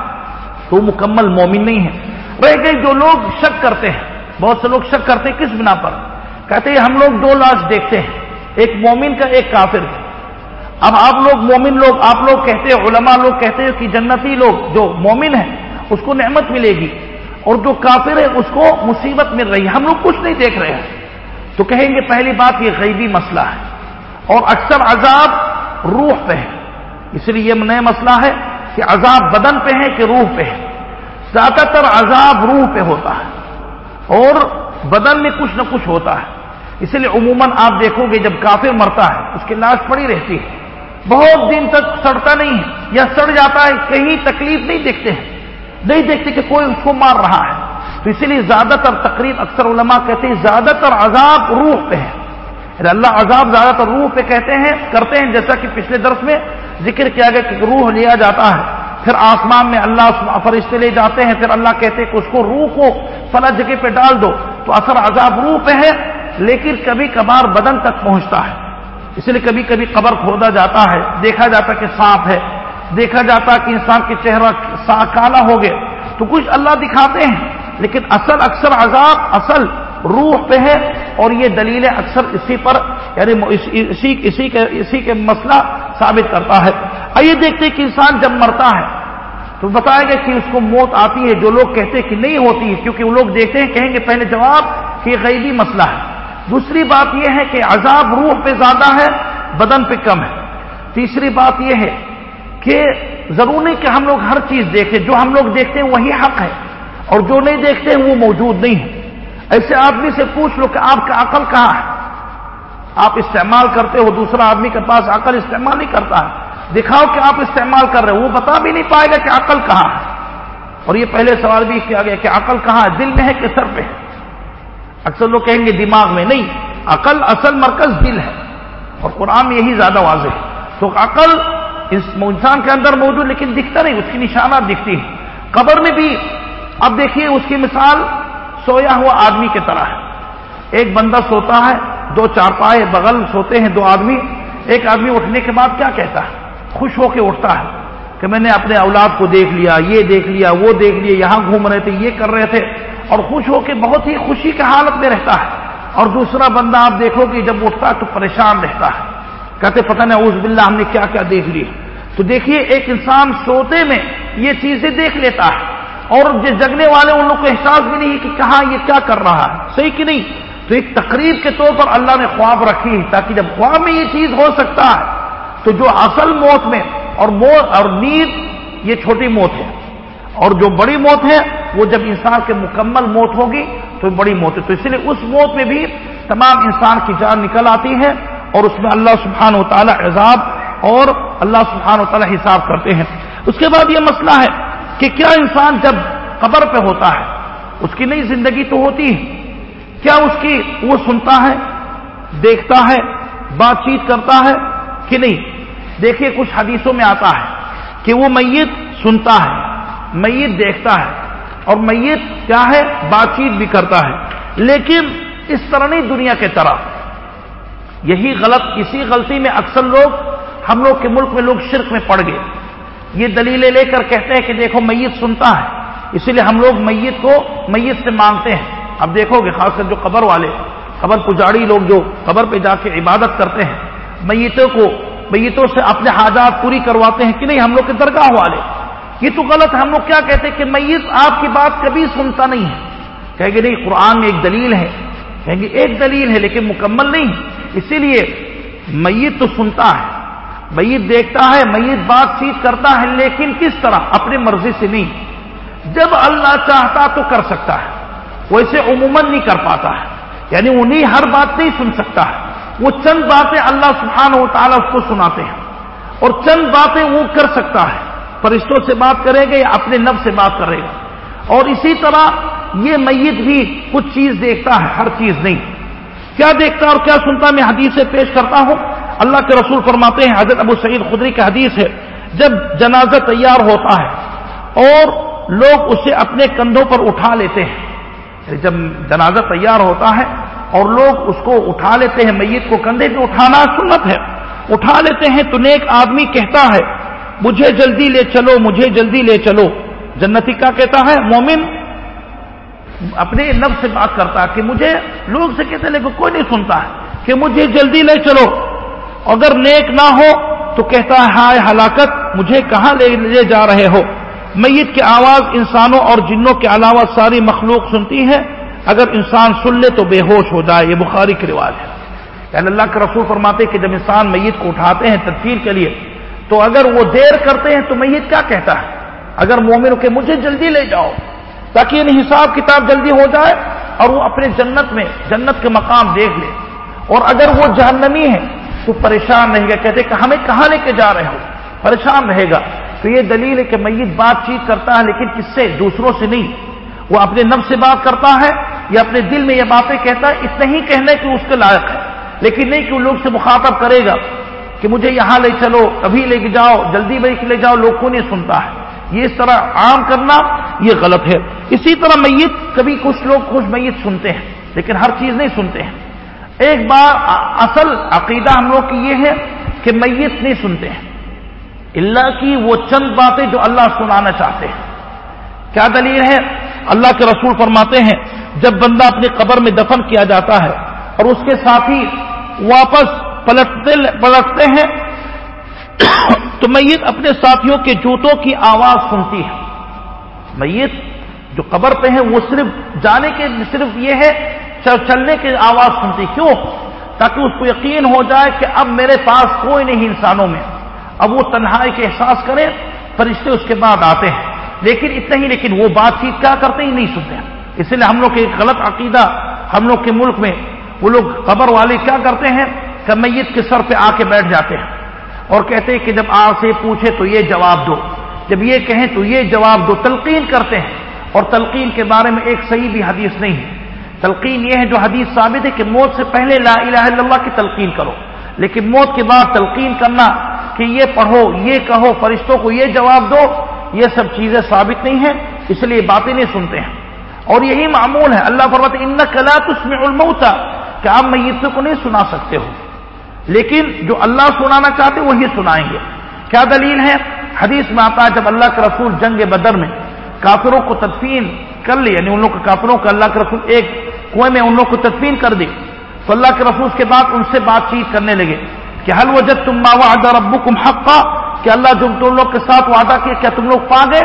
تو مکمل مومن نہیں ہے۔ رہ گئے جو لوگ شک کرتے ہیں۔ بہت سے لوگ شک کرتے ہیں کس بنا پر؟ کہتے ہیں ہم لوگ دو لاش دیکھتے ہیں۔ ایک مومن کا، ایک کافر کا۔ اب آپ لوگ مومن لوگ، آپ لوگ کہتے ہیں، علماء لوگ کہتے ہیں کہ جنتی لوگ جو مومن ہے اس کو نعمت ملے گی۔ اور جو کافر ہے اس کو مصیبت مل رہی ہے۔ ہم لوگ کچھ نہیں دیکھ رہے ہیں۔ تو کہیں گے، پہلی بات یہ غیبی مسئلہ ہے۔ اور اکثر عذاب روح پہ ہے۔ اس لیے یہ نیا مسئلہ ہے کہ عذاب بدن پہ ہے کہ روح پہ ہے۔ زیادہ تر عذاب روح پہ ہوتا ہے۔ اور بدن میں کچھ نہ کچھ ہوتا ہے۔ اس لیے عموماً آپ دیکھو گے جب کافر مرتا ہے، اس کی لاش پڑی رہتی ہے۔ بہت دن تک سڑتا نہیں ہے یا سڑ جاتا ہے، کہیں تکلیف نہیں دیکھتے ہیں۔ نہیں دیکھتے کہ کوئی اس کو مار رہا ہے۔ تو اسی لیے زیادہ تر تقریب اکثر علماء کہتے ہیں، زیادہ تر عذاب روح پہ ہے۔ یعنی اللہ عذاب زیادہ تر روح پہ کہتے ہیں، کرتے ہیں، جیسا کہ پچھلے درس میں ذکر کیا گیا کہ روح لیا جاتا ہے۔ پھر آسمان میں اللہ فرشتے لے جاتے ہیں، پھر اللہ کہتے ہیں کہ اس کو روح کو فلا جگہ پہ ڈال دو۔ تو اثر عذاب روح پہ ہے، لیکن کبھی کبھار بدن تک پہنچتا ہے۔ اس لیے کبھی کبھی قبر کھودا جاتا ہے، دیکھا جاتا کہ سانپ ہے، دیکھا جاتا کہ انسان کے چہرہ کالا ہو گیا۔ تو کچھ اللہ دکھاتے ہیں، لیکن اصل اکثر عذاب، اصل روح پہ ہے اور یہ دلیلیں اکثر اسی پر یعنی اسی اسی کے اسی کے مسئلہ ثابت کرتا ہے۔ آئیے دیکھتے کہ انسان جب مرتا ہے، تو بتایا گیا کہ اس کو موت آتی ہے۔ جو لوگ کہتے ہیں کہ نہیں ہوتی، کیونکہ وہ لوگ دیکھتے ہیں، کہیں گے پہلے جواب کہ یہ غیبی مسئلہ ہے۔ دوسری بات یہ ہے کہ عذاب روح پہ زیادہ ہے، بدن پہ کم ہے۔ تیسری بات یہ ہے کہ ضرور نہیں کہ ہم لوگ ہر چیز دیکھیں، جو ہم لوگ دیکھتے ہیں وہی حق ہے، اور جو نہیں دیکھتے ہیں وہ موجود نہیں ہے۔ ایسے آدمی سے پوچھ لو کہ آپ کا عقل کہاں ہے؟ آپ استعمال کرتے ہو، دوسرا آدمی کے پاس عقل استعمال نہیں کرتا ہے۔ دکھاؤ کہ آپ استعمال کر رہے ہو، وہ بتا بھی نہیں پائے گا کہ عقل کہاں ہے۔ اور یہ پہلے سوال بھی کیا گیا کہ عقل کہاں ہے؟ دل میں ہے کہ سر پہ۔ ہے اکثر لوگ کہیں گے دماغ میں نہیں، عقل اصل مرکز دل ہے، اور قرآن میں یہی زیادہ واضح ہے۔ تو عقل اس انسان کے اندر موجود لیکن دکھتا نہیں، اس کی نشانات دکھتی ہیں۔ قبر میں بھی، اب دیکھیے اس کی مثال سویا ہوا آدمی کی طرح ہے۔ ایک بندہ سوتا ہے، دو چار پائے بغل سوتے ہیں دو آدمی۔ ایک آدمی اٹھنے کے بعد کیا کہتا ہے؟ خوش ہو کے اٹھتا ہے کہ میں نے اپنے اولاد کو دیکھ لیا، یہ دیکھ لیا، وہ دیکھ لیا، یہاں گھوم رہے تھے، یہ کر رہے تھے۔ اور خوش ہو کے بہت ہی خوشی کی حالت میں رہتا ہے۔ اور دوسرا بندہ آپ دیکھو کہ جب اٹھتا ہے تو پریشان رہتا ہے۔ کہتے پتہ نہیں اوز باللہ ہم نے کیا کیا دیکھ لی۔ تو دیکھیے ایک انسان سوتے میں یہ چیزیں دیکھ لیتا ہے۔ اور جو جگنے والے ان لوگ کو احساس بھی نہیں کہ کہاں یہ کیا کر رہا ہے۔ صحیح کہ نہیں؟ تو ایک تقریب کے طور پر اللہ نے خواب رکھی تاکہ جب خواب میں یہ چیز ہو سکتا ہے تو جو اصل موت میں اور موت اور نیند یہ چھوٹی موت ہے۔ اور جو بڑی موت ہے، وہ جب انسان کے مکمل موت ہوگی، تو بڑی موت ہے۔ تو اس لیے اس موت میں بھی تمام انسان کی جان نکل آتی ہے اور اس میں اللہ سبحان و تعالیٰ عذاب اور اللہ سبحان و تعالیٰ حساب کرتے ہیں۔ اس کے بعد یہ مسئلہ ہے کہ کیا انسان جب قبر پہ ہوتا ہے، اس کی نئی زندگی تو ہوتی ہے۔ کیا اس کی وہ سنتا ہے، دیکھتا ہے، بات چیت کرتا ہے کہ نہیں؟ دیکھیے، کچھ حدیثوں میں آتا ہے کہ وہ میت سنتا ہے۔ میت دیکھتا ہے اور میت کیا ہے؟ بات چیت بھی کرتا ہے۔ لیکن اس طرح نہیں دنیا کے طرح۔ یہی غلط، اسی غلطی میں اکثر لوگ، ہم لوگ کے ملک میں لوگ شرک میں پڑ گئے۔ یہ دلیلیں لے کر کہتے ہیں کہ دیکھو میت سنتا ہے۔ اسی لیے ہم لوگ میت کو میت سے مانگتے ہیں۔ اب دیکھو گے خاص کر جو قبر والے، قبر پجاڑی لوگ جو قبر پہ جا کے عبادت کرتے ہیں، میتوں کو، میتوں سے اپنے حاجات پوری کرواتے ہیں کہ نہیں؟ ہم لوگ کے درگاہ والے۔ یہ تو غلط ہم لوگ کیا کہتے ہیں کہ میت آپ کی بات کبھی سنتا نہیں ہے۔ کہیں گے نہیں، قرآن میں ایک دلیل ہے۔ کہیں گے ایک دلیل ہے لیکن مکمل نہیں۔ اسی لیے میت تو سنتا ہے۔ میت دیکھتا ہے، میت بات چیت کرتا ہے، لیکن کس طرح؟ اپنی مرضی سے نہیں۔ جب اللہ چاہتا تو کر سکتا ہے۔ ویسے عموماً نہیں کر پاتا ہے۔ یعنی انہیں ہر بات نہیں سن سکتا ہے۔ وہ چند باتیں اللہ سبحانہ و تعالیٰ اس کو سناتے ہیں۔ اور چند باتیں وہ کر سکتا ہے۔ فرشتوں سے بات کرے گا یا اپنے نب سے بات کرے گا؟ اور اسی طرح یہ میت بھی کچھ چیز دیکھتا ہے، ہر چیز نہیں۔ کیا دیکھتا اور کیا سنتا میں حدیث سے پیش کرتا ہوں؟ اللہ کے رسول فرماتے ہیں، حضرت ابو سعید خدری کا حدیث ہے، جب جنازہ تیار ہوتا ہے اور لوگ اسے اپنے کندھوں پر اٹھا لیتے ہیں یعنی جب جنازہ تیار ہوتا ہے اور لوگ اس کو اٹھا لیتے ہیں، میت کو کندھے پہ اٹھانا سنت ہے۔ اٹھا لیتے ہیں تو نیک آدمی کہتا ہے مجھے جلدی لے چلو، مجھے جلدی لے چلو۔ جنتی کا کہتا ہے؟ مومن اپنے نب سے بات کرتا کہ مجھے لوگ سے کہتے لیکن کوئی نہیں سنتا ہے کہ مجھے جلدی لے چلو۔ اگر نیک نہ ہو تو کہتا ہے، ہائے ہلاکت، مجھے کہاں لے لے جا رہے ہو؟ میت کی آواز انسانوں اور جنوں کے علاوہ ساری مخلوق سنتی ہے۔ اگر انسان سن لے تو بے ہوش ہو جائے۔ یہ بخاری کے رواج ہے۔ یعنی اللہ کے رسول فرماتے کہ جب انسان میت کو اٹھاتے ہیں تدفیر کے لیے تو اگر وہ دیر کرتے ہیں تو میت کیا کہتا ہے؟ اگر مومن کہ مجھے جلدی لے جاؤ، تاکہ انہیں حساب کتاب جلدی ہو جائے اور وہ اپنے جنت میں، جنت کے مقام دیکھ لے۔ اور اگر وہ جہنمی ہے تو پریشان رہے گا، کہتے کہ ہمیں کہاں لے کے جا رہے ہو؟ پریشان رہے گا۔ تو یہ دلیل ہے کہ میت بات چیت کرتا ہے، لیکن کس سے دوسروں سے نہیں۔ وہ اپنے نب سے بات کرتا ہے، یا اپنے دل میں یہ باتیں کہتا ہے اتنا ہی کہنے کہ اس کے لائق ہے۔ لیکن نہیں کہ وہ لوگ سے مخاطب کرے گا۔ کہ مجھے یہاں لے چلو، ابھی لے کے جاؤ، جلدی بھائی لے جاؤ لوگ کو نہیں سنتا ہے۔ یہ اس طرح عام کرنا، یہ غلط ہے۔ اسی طرح میت، کبھی کچھ لوگ کچھ میت سنتے ہیں، لیکن ہر چیز نہیں سنتے ہیں۔ ایک بار اصل عقیدہ ہم لوگ کی یہ ہے کہ میت نہیں سنتے ہیں۔ اللہ کی وہ چند باتیں جو اللہ سنانا چاہتے ہیں۔ کیا دلیل ہے؟ اللہ کے رسول فرماتے ہیں، جب بندہ اپنی قبر میں دفن کیا جاتا ہے اور اس کے ساتھی واپس پلٹتے پلٹتے ہیں، تو میت اپنے ساتھیوں کے جوتوں کی آواز سنتی ہے۔ میت جو قبر پہ ہے وہ صرف جانے کے صرف یہ ہے چلنے کی آواز سنتی۔ کیوں؟ تاکہ اس کو یقین ہو جائے کہ اب میرے پاس کوئی نہیں انسانوں میں۔ اب وہ تنہائی کے احساس کرے، فرشتے اس کے بعد آتے ہیں۔ لیکن اتنا ہی، لیکن وہ بات چیت کیا کرتے ہی نہیں سنتے۔ ہیں اس لیے ہم لوگ کے غلط عقیدہ، ہم لوگ کے ملک میں وہ لوگ قبر والے کیا کرتے ہیں؟ میت کے سر پہ آ کے بیٹھ جاتے ہیں اور کہتے ہیں کہ جب آپ سے پوچھے تو یہ جواب دو جب یہ کہیں تو یہ جواب دو تلقین کرتے ہیں اور تلقین کے بارے میں ایک صحیح بھی حدیث نہیں ہے تلقین یہ ہے جو حدیث ثابت ہے کہ موت سے پہلے لا الہ الا اللہ کی تلقین کرو لیکن موت کے بعد تلقین کرنا کہ یہ پڑھو، یہ کہو، فرشتوں کو یہ جواب دو، یہ سب چیزیں ثابت نہیں ہیں، اس لیے باتیں نہیں سنتے ہیں۔ اور یہی معمول ہے۔ اللہ فرمت ان کلا تسم الموتا کہ آپ میتوں کو نہیں سنا سکتے ہو۔ لیکن جو اللہ سنانا چاہتے وہی سنائیں گے۔ کیا دلیل ہے؟ حدیث میں آتا ہے جب اللہ کے رسول جنگ بدر میں کافروں کو تدفین کر لی یعنی ان لوگ کافروں کا اللہ کے رسول ایک کنویں میں ان لوگ کو تدفین کر دی۔ تو اللہ کے رسول کے بعد ان سے بات چیت کرنے لگے کہ حل وجد تم ماوا ربو کم کہ اللہ جو تم لوگ کے ساتھ وعدہ کیا کیا تم لوگ پا گئے؟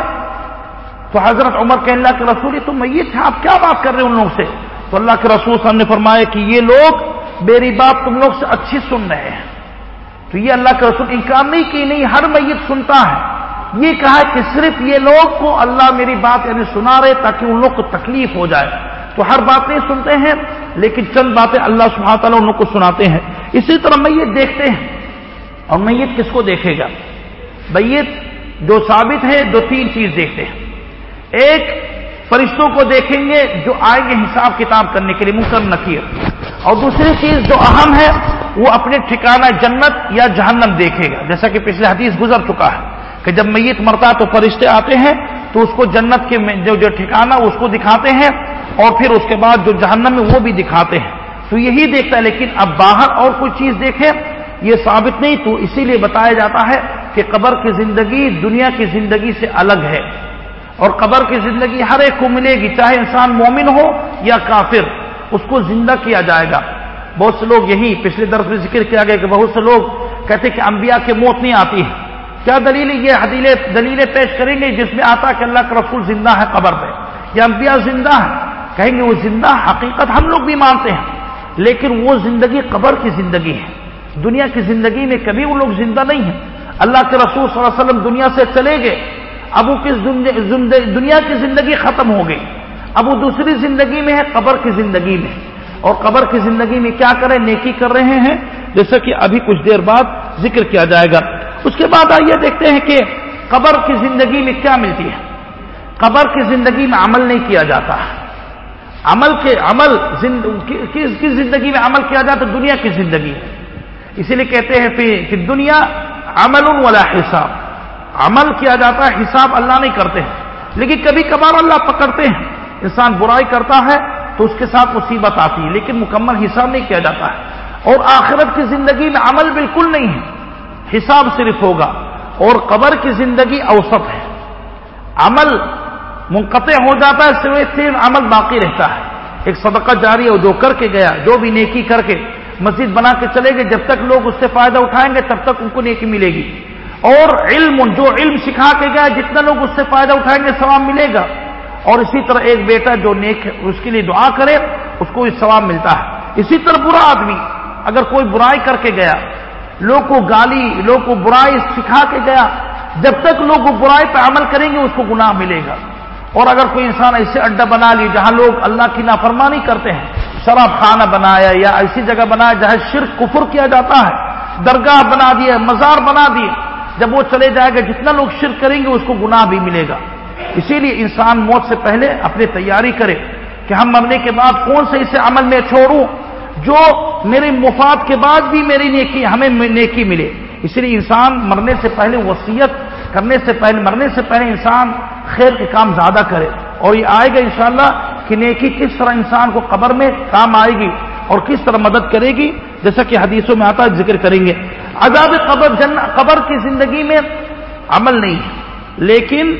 تو حضرت عمر کے اللہ کے رسول تم یہ تھے، آپ کیا بات کر رہے ہیں ان لوگوں سے؟ تو اللہ کے رسول صاحب نے فرمایا کہ یہ لوگ میری بات تم لوگ سے اچھی سن رہے ہیں۔ تو یہ اللہ کے رسول انکار نہیں کی، نہیں، ہر میت سنتا ہے۔ یہ کہا کہ صرف یہ لوگ کو اللہ میری بات یعنی سنا رہے تاکہ ان لوگ کو تکلیف ہو جائے۔ تو ہر بات نہیں سنتے ہیں، لیکن چند باتیں اللہ سبحانہ تعالیٰ ان لوگ کو سناتے ہیں۔ اسی طرح میت دیکھتے ہیں۔ اور میت کس کو دیکھے گا؟ میت جو ثابت ہے، دو تین چیز دیکھتے ہیں۔ ایک فرشتوں کو دیکھیں گے جو آئیں گے حساب کتاب کرنے کے لیے منکر نکیر۔ اور دوسری چیز جو اہم ہے، وہ اپنے ٹھکانہ جنت یا جہنم دیکھے گا۔ جیسا کہ پچھلے حدیث گزر چکا ہے کہ جب میت مرتا تو فرشتے آتے ہیں، تو اس کو جنت کے جو جو ٹھکانا اس کو دکھاتے ہیں، اور پھر اس کے بعد جو جہنم ہے وہ بھی دکھاتے ہیں۔ تو یہی دیکھتا ہے، لیکن اب باہر اور کوئی چیز دیکھے، یہ ثابت نہیں، تو اسی لیے بتایا جاتا ہے کہ قبر کی زندگی دنیا کی زندگی سے الگ ہے۔ اور قبر کی زندگی ہر ایک کو ملے گی، چاہے انسان مومن ہو یا کافر، اس کو زندہ کیا جائے گا۔ بہت سے لوگ یہی پچھلے درس میں ذکر کیا گیا کہ بہت سے لوگ کہتے کہ انبیاء کی موت نہیں آتی ہے۔ کیا دلیل یہ حدیلیں دلیلیں پیش کریں گے جس میں آتا کہ اللہ کا رسول زندہ ہے قبر پہ؟ یا انبیاء زندہ ہے کہیں گے وہ زندہ حقیقت ہم لوگ بھی مانتے ہیں، لیکن وہ زندگی قبر کی زندگی ہے۔ دنیا کی زندگی میں کبھی وہ لوگ زندہ نہیں ہیں۔ اللہ کے رسول صلی اللہ علیہ وسلم دنیا سے چلے گئے۔ اب وہ کس دنیا کی زندگی ختم ہو گئی۔ اب وہ دوسری زندگی میں ہے، قبر کی زندگی میں۔ اور قبر کی زندگی میں کیا کریں؟ نیکی کر رہے ہیں۔ جیسا کہ ابھی کچھ دیر بعد ذکر کیا جائے گا۔ اس کے بعد آئیے دیکھتے ہیں کہ قبر کی زندگی میں کیا ملتی ہے۔ قبر کی زندگی میں عمل نہیں کیا جاتا۔ عمل کے عمل کس کی زندگی میں عمل کیا جاتا، دنیا کی زندگی۔ اسی لیے کہتے ہیں کہ دنیا عمل والا حساب۔ عمل کیا جاتا ہے، حساب اللہ نہیں کرتے ہیں۔ لیکن کبھی کبھار اللہ پکڑتے ہیں۔ انسان برائی کرتا ہے تو اس کے ساتھ مصیبت آتی ہے، لیکن مکمل حساب نہیں کیا جاتا ہے۔ اور آخرت کی زندگی میں عمل بالکل نہیں ہے۔ حساب صرف ہوگا۔ اور قبر کی زندگی اوسط ہے۔ عمل منقطع ہو جاتا ہے، صرف صرف عمل باقی رہتا ہے۔ ایک صدقہ جاری ہے، جو کر کے گیا، جو بھی نیکی کر کے مسجد بنا کے چلے گئے، جب تک لوگ اس سے فائدہ اٹھائیں گے، تب تک ان کو نیکی ملے گی۔ اور علم، جو علم سکھا کے گیا، جتنا لوگ اس سے فائدہ اٹھائیں گے، ثواب ملے گا۔ اور اسی طرح ایک بیٹا جو نیک اس کے لیے دعا کرے، اس کو اس ثواب ملتا ہے۔ اسی طرح برا آدمی، اگر کوئی برائی کر کے گیا، لوگ کو گالی، لوگ کو برائی سکھا کے گیا، جب تک لوگ برائی پہ عمل کریں گے، اس کو گناہ ملے گا۔ اور اگر کوئی انسان ایسے اڈا بنا لی جہاں لوگ اللہ کی نافرمانی کرتے ہیں، شراب خانہ بنایا یا ایسی جگہ بنایا جہاں شرک، کفر کیا جاتا ہے، درگاہ بنا دیا، مزار بنا دیے جب وہ چلے جائے گا، جتنا لوگ شرک کریں گے، اس کو گناہ بھی ملے گا۔ اسی لیے انسان موت سے پہلے اپنی تیاری کرے کہ ہم مرنے کے بعد کون سے اسے عمل میں چھوڑوں۔ جو میرے مفاد کے بعد بھی میری نیکی، ہمیں نیکی ملے۔ اسی لیے انسان مرنے سے پہلے وصیت کرنے سے پہلے، مرنے سے پہلے انسان خیر کے کام زیادہ کرے۔ اور یہ آئے گا انشاءاللہ کہ نیکی کس طرح انسان کو قبر میں کام آئے گی اور کس طرح مدد کرے گی۔ جیسا کہ حدیثوں میں آتا ہے، ذکر کریں گے۔ عذاب قبر جن قبر کی زندگی میں عمل نہیں ہے۔ لیکن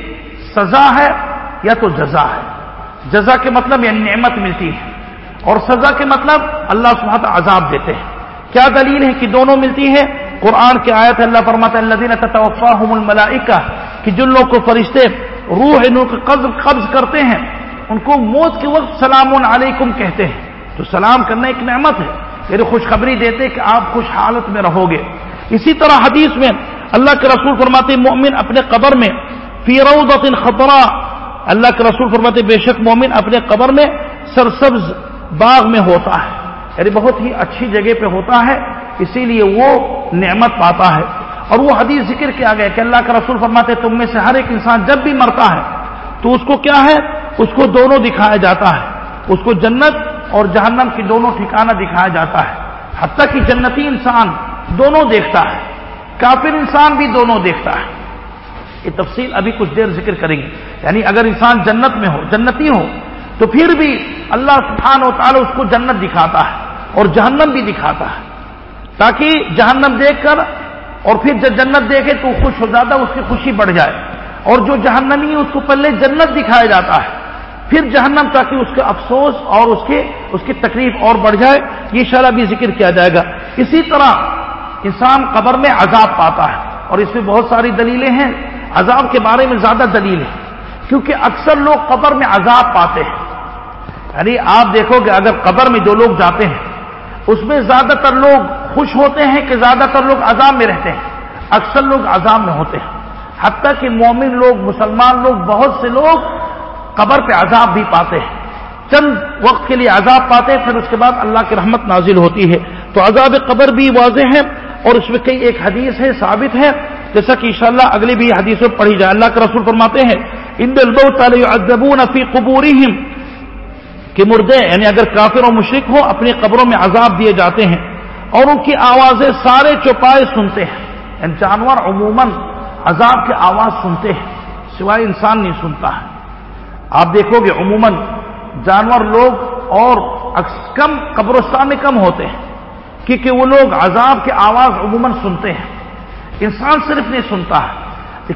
سزا ہے یا تو جزا ہے؟ جزا کے مطلب یعنی نعمت ملتی ہے۔ اور سزا کے مطلب اللہ سبحانہ عذاب دیتے ہیں۔ کیا دلیل ہے کہ دونوں ملتی ہے قرآن کی آیت اللہ فرماتا اللہ دین الملائکہ، کہ جن لوگ کو فرشتے روح ان کو قبض قبض کرتے ہیں، ان کو موت کے وقت سلام علیکم کہتے ہیں۔ تو سلام کرنا ایک نعمت ہے۔ یعنی خوشخبری دیتے کہ آپ خوش حالت میں رہو گے۔ اسی طرح حدیث میں اللہ کے رسول فرماتے مومن اپنے قبر میں فیروت خطرہ اللہ کے رسول فرماتے بے شک مومن اپنے قبر میں سرسبز باغ میں ہوتا ہے۔ یعنی بہت ہی اچھی جگہ پہ ہوتا ہے، اسی لیے وہ نعمت پاتا ہے۔ اور وہ حدیث ذکر کیا گیا کہ اللہ کا رسول فرماتے تم میں سے ہر ایک انسان جب بھی مرتا ہے، تو اس کو کیا ہے؟ اس کو دونوں دکھایا جاتا ہے۔ اس کو جنت اور جہنم کی دونوں ٹھکانہ دکھایا جاتا ہے۔ حتیٰ کہ جنتی انسان دونوں دیکھتا ہے۔ کافر انسان بھی دونوں دیکھتا ہے۔ یہ تفصیل ابھی کچھ دیر ذکر کریں گے۔ یعنی اگر انسان جنت میں ہو، جنتی ہو، تو پھر بھی اللہ سبحانہ و تعالی اس کو جنت دکھاتا ہے اور جہنم بھی دکھاتا ہے۔ تاکہ جہنم دیکھ کر اور پھر جب جنت دیکھے تو خوش ہو جاتا ہے اس کی خوشی بڑھ جائے۔ اور جو جہنمی ہے، اس کو پہلے جنت دکھایا جاتا ہے۔ پھر جہنم تاکہ اس کا افسوس اور اس کے، اس کی تکلیف اور بڑھ جائے۔ یہ شرح بھی ذکر کیا جائے گا۔ اسی طرح انسان قبر میں عذاب پاتا ہے اور اس میں بہت ساری دلیلیں ہیں عذاب کے بارے میں زیادہ دلیل ہے کیونکہ اکثر لوگ قبر میں عذاب پاتے ہیں یعنی آپ دیکھو کہ اگر قبر میں جو لوگ جاتے ہیں، اس میں زیادہ تر لوگ خوش ہوتے ہیں کہ زیادہ تر لوگ عذاب میں رہتے ہیں۔ اکثر لوگ عذاب میں ہوتے ہیں۔ حتیٰ کہ مومن لوگ، مسلمان لوگ، بہت سے لوگ قبر پہ عذاب بھی پاتے ہیں۔ چند وقت کے لیے عذاب پاتے ہیں، پھر اس کے بعد اللہ کی رحمت نازل ہوتی ہے۔ تو عذاب قبر بھی واضح ہے۔ اور اس میں کئی ایک حدیث ہے ثابت ہے جیسا کہ انشاءاللہ اگلی بھی حدیثوں پڑھی جائے۔ اللہ کے رسول فرماتے ہیں، ان ان فی قبورہم کہ مردے یعنی اگر کافر و مشرق ہو اپنی قبروں میں عذاب دیے جاتے ہیں اور ان کی آوازیں سارے چوپائے سنتے ہیں۔ یعنی جانور عموماً عذاب کی آواز سنتے ہیں، سوائے انسان نہیں سنتا ہے۔ آپ دیکھو گے عموماً جانور لوگ اور کم قبرستان میں کم ہوتے ہیں۔ کیونکہ وہ لوگ عذاب کی آواز عموماً سنتے ہیں۔ انسان صرف نہیں سنتا ہے۔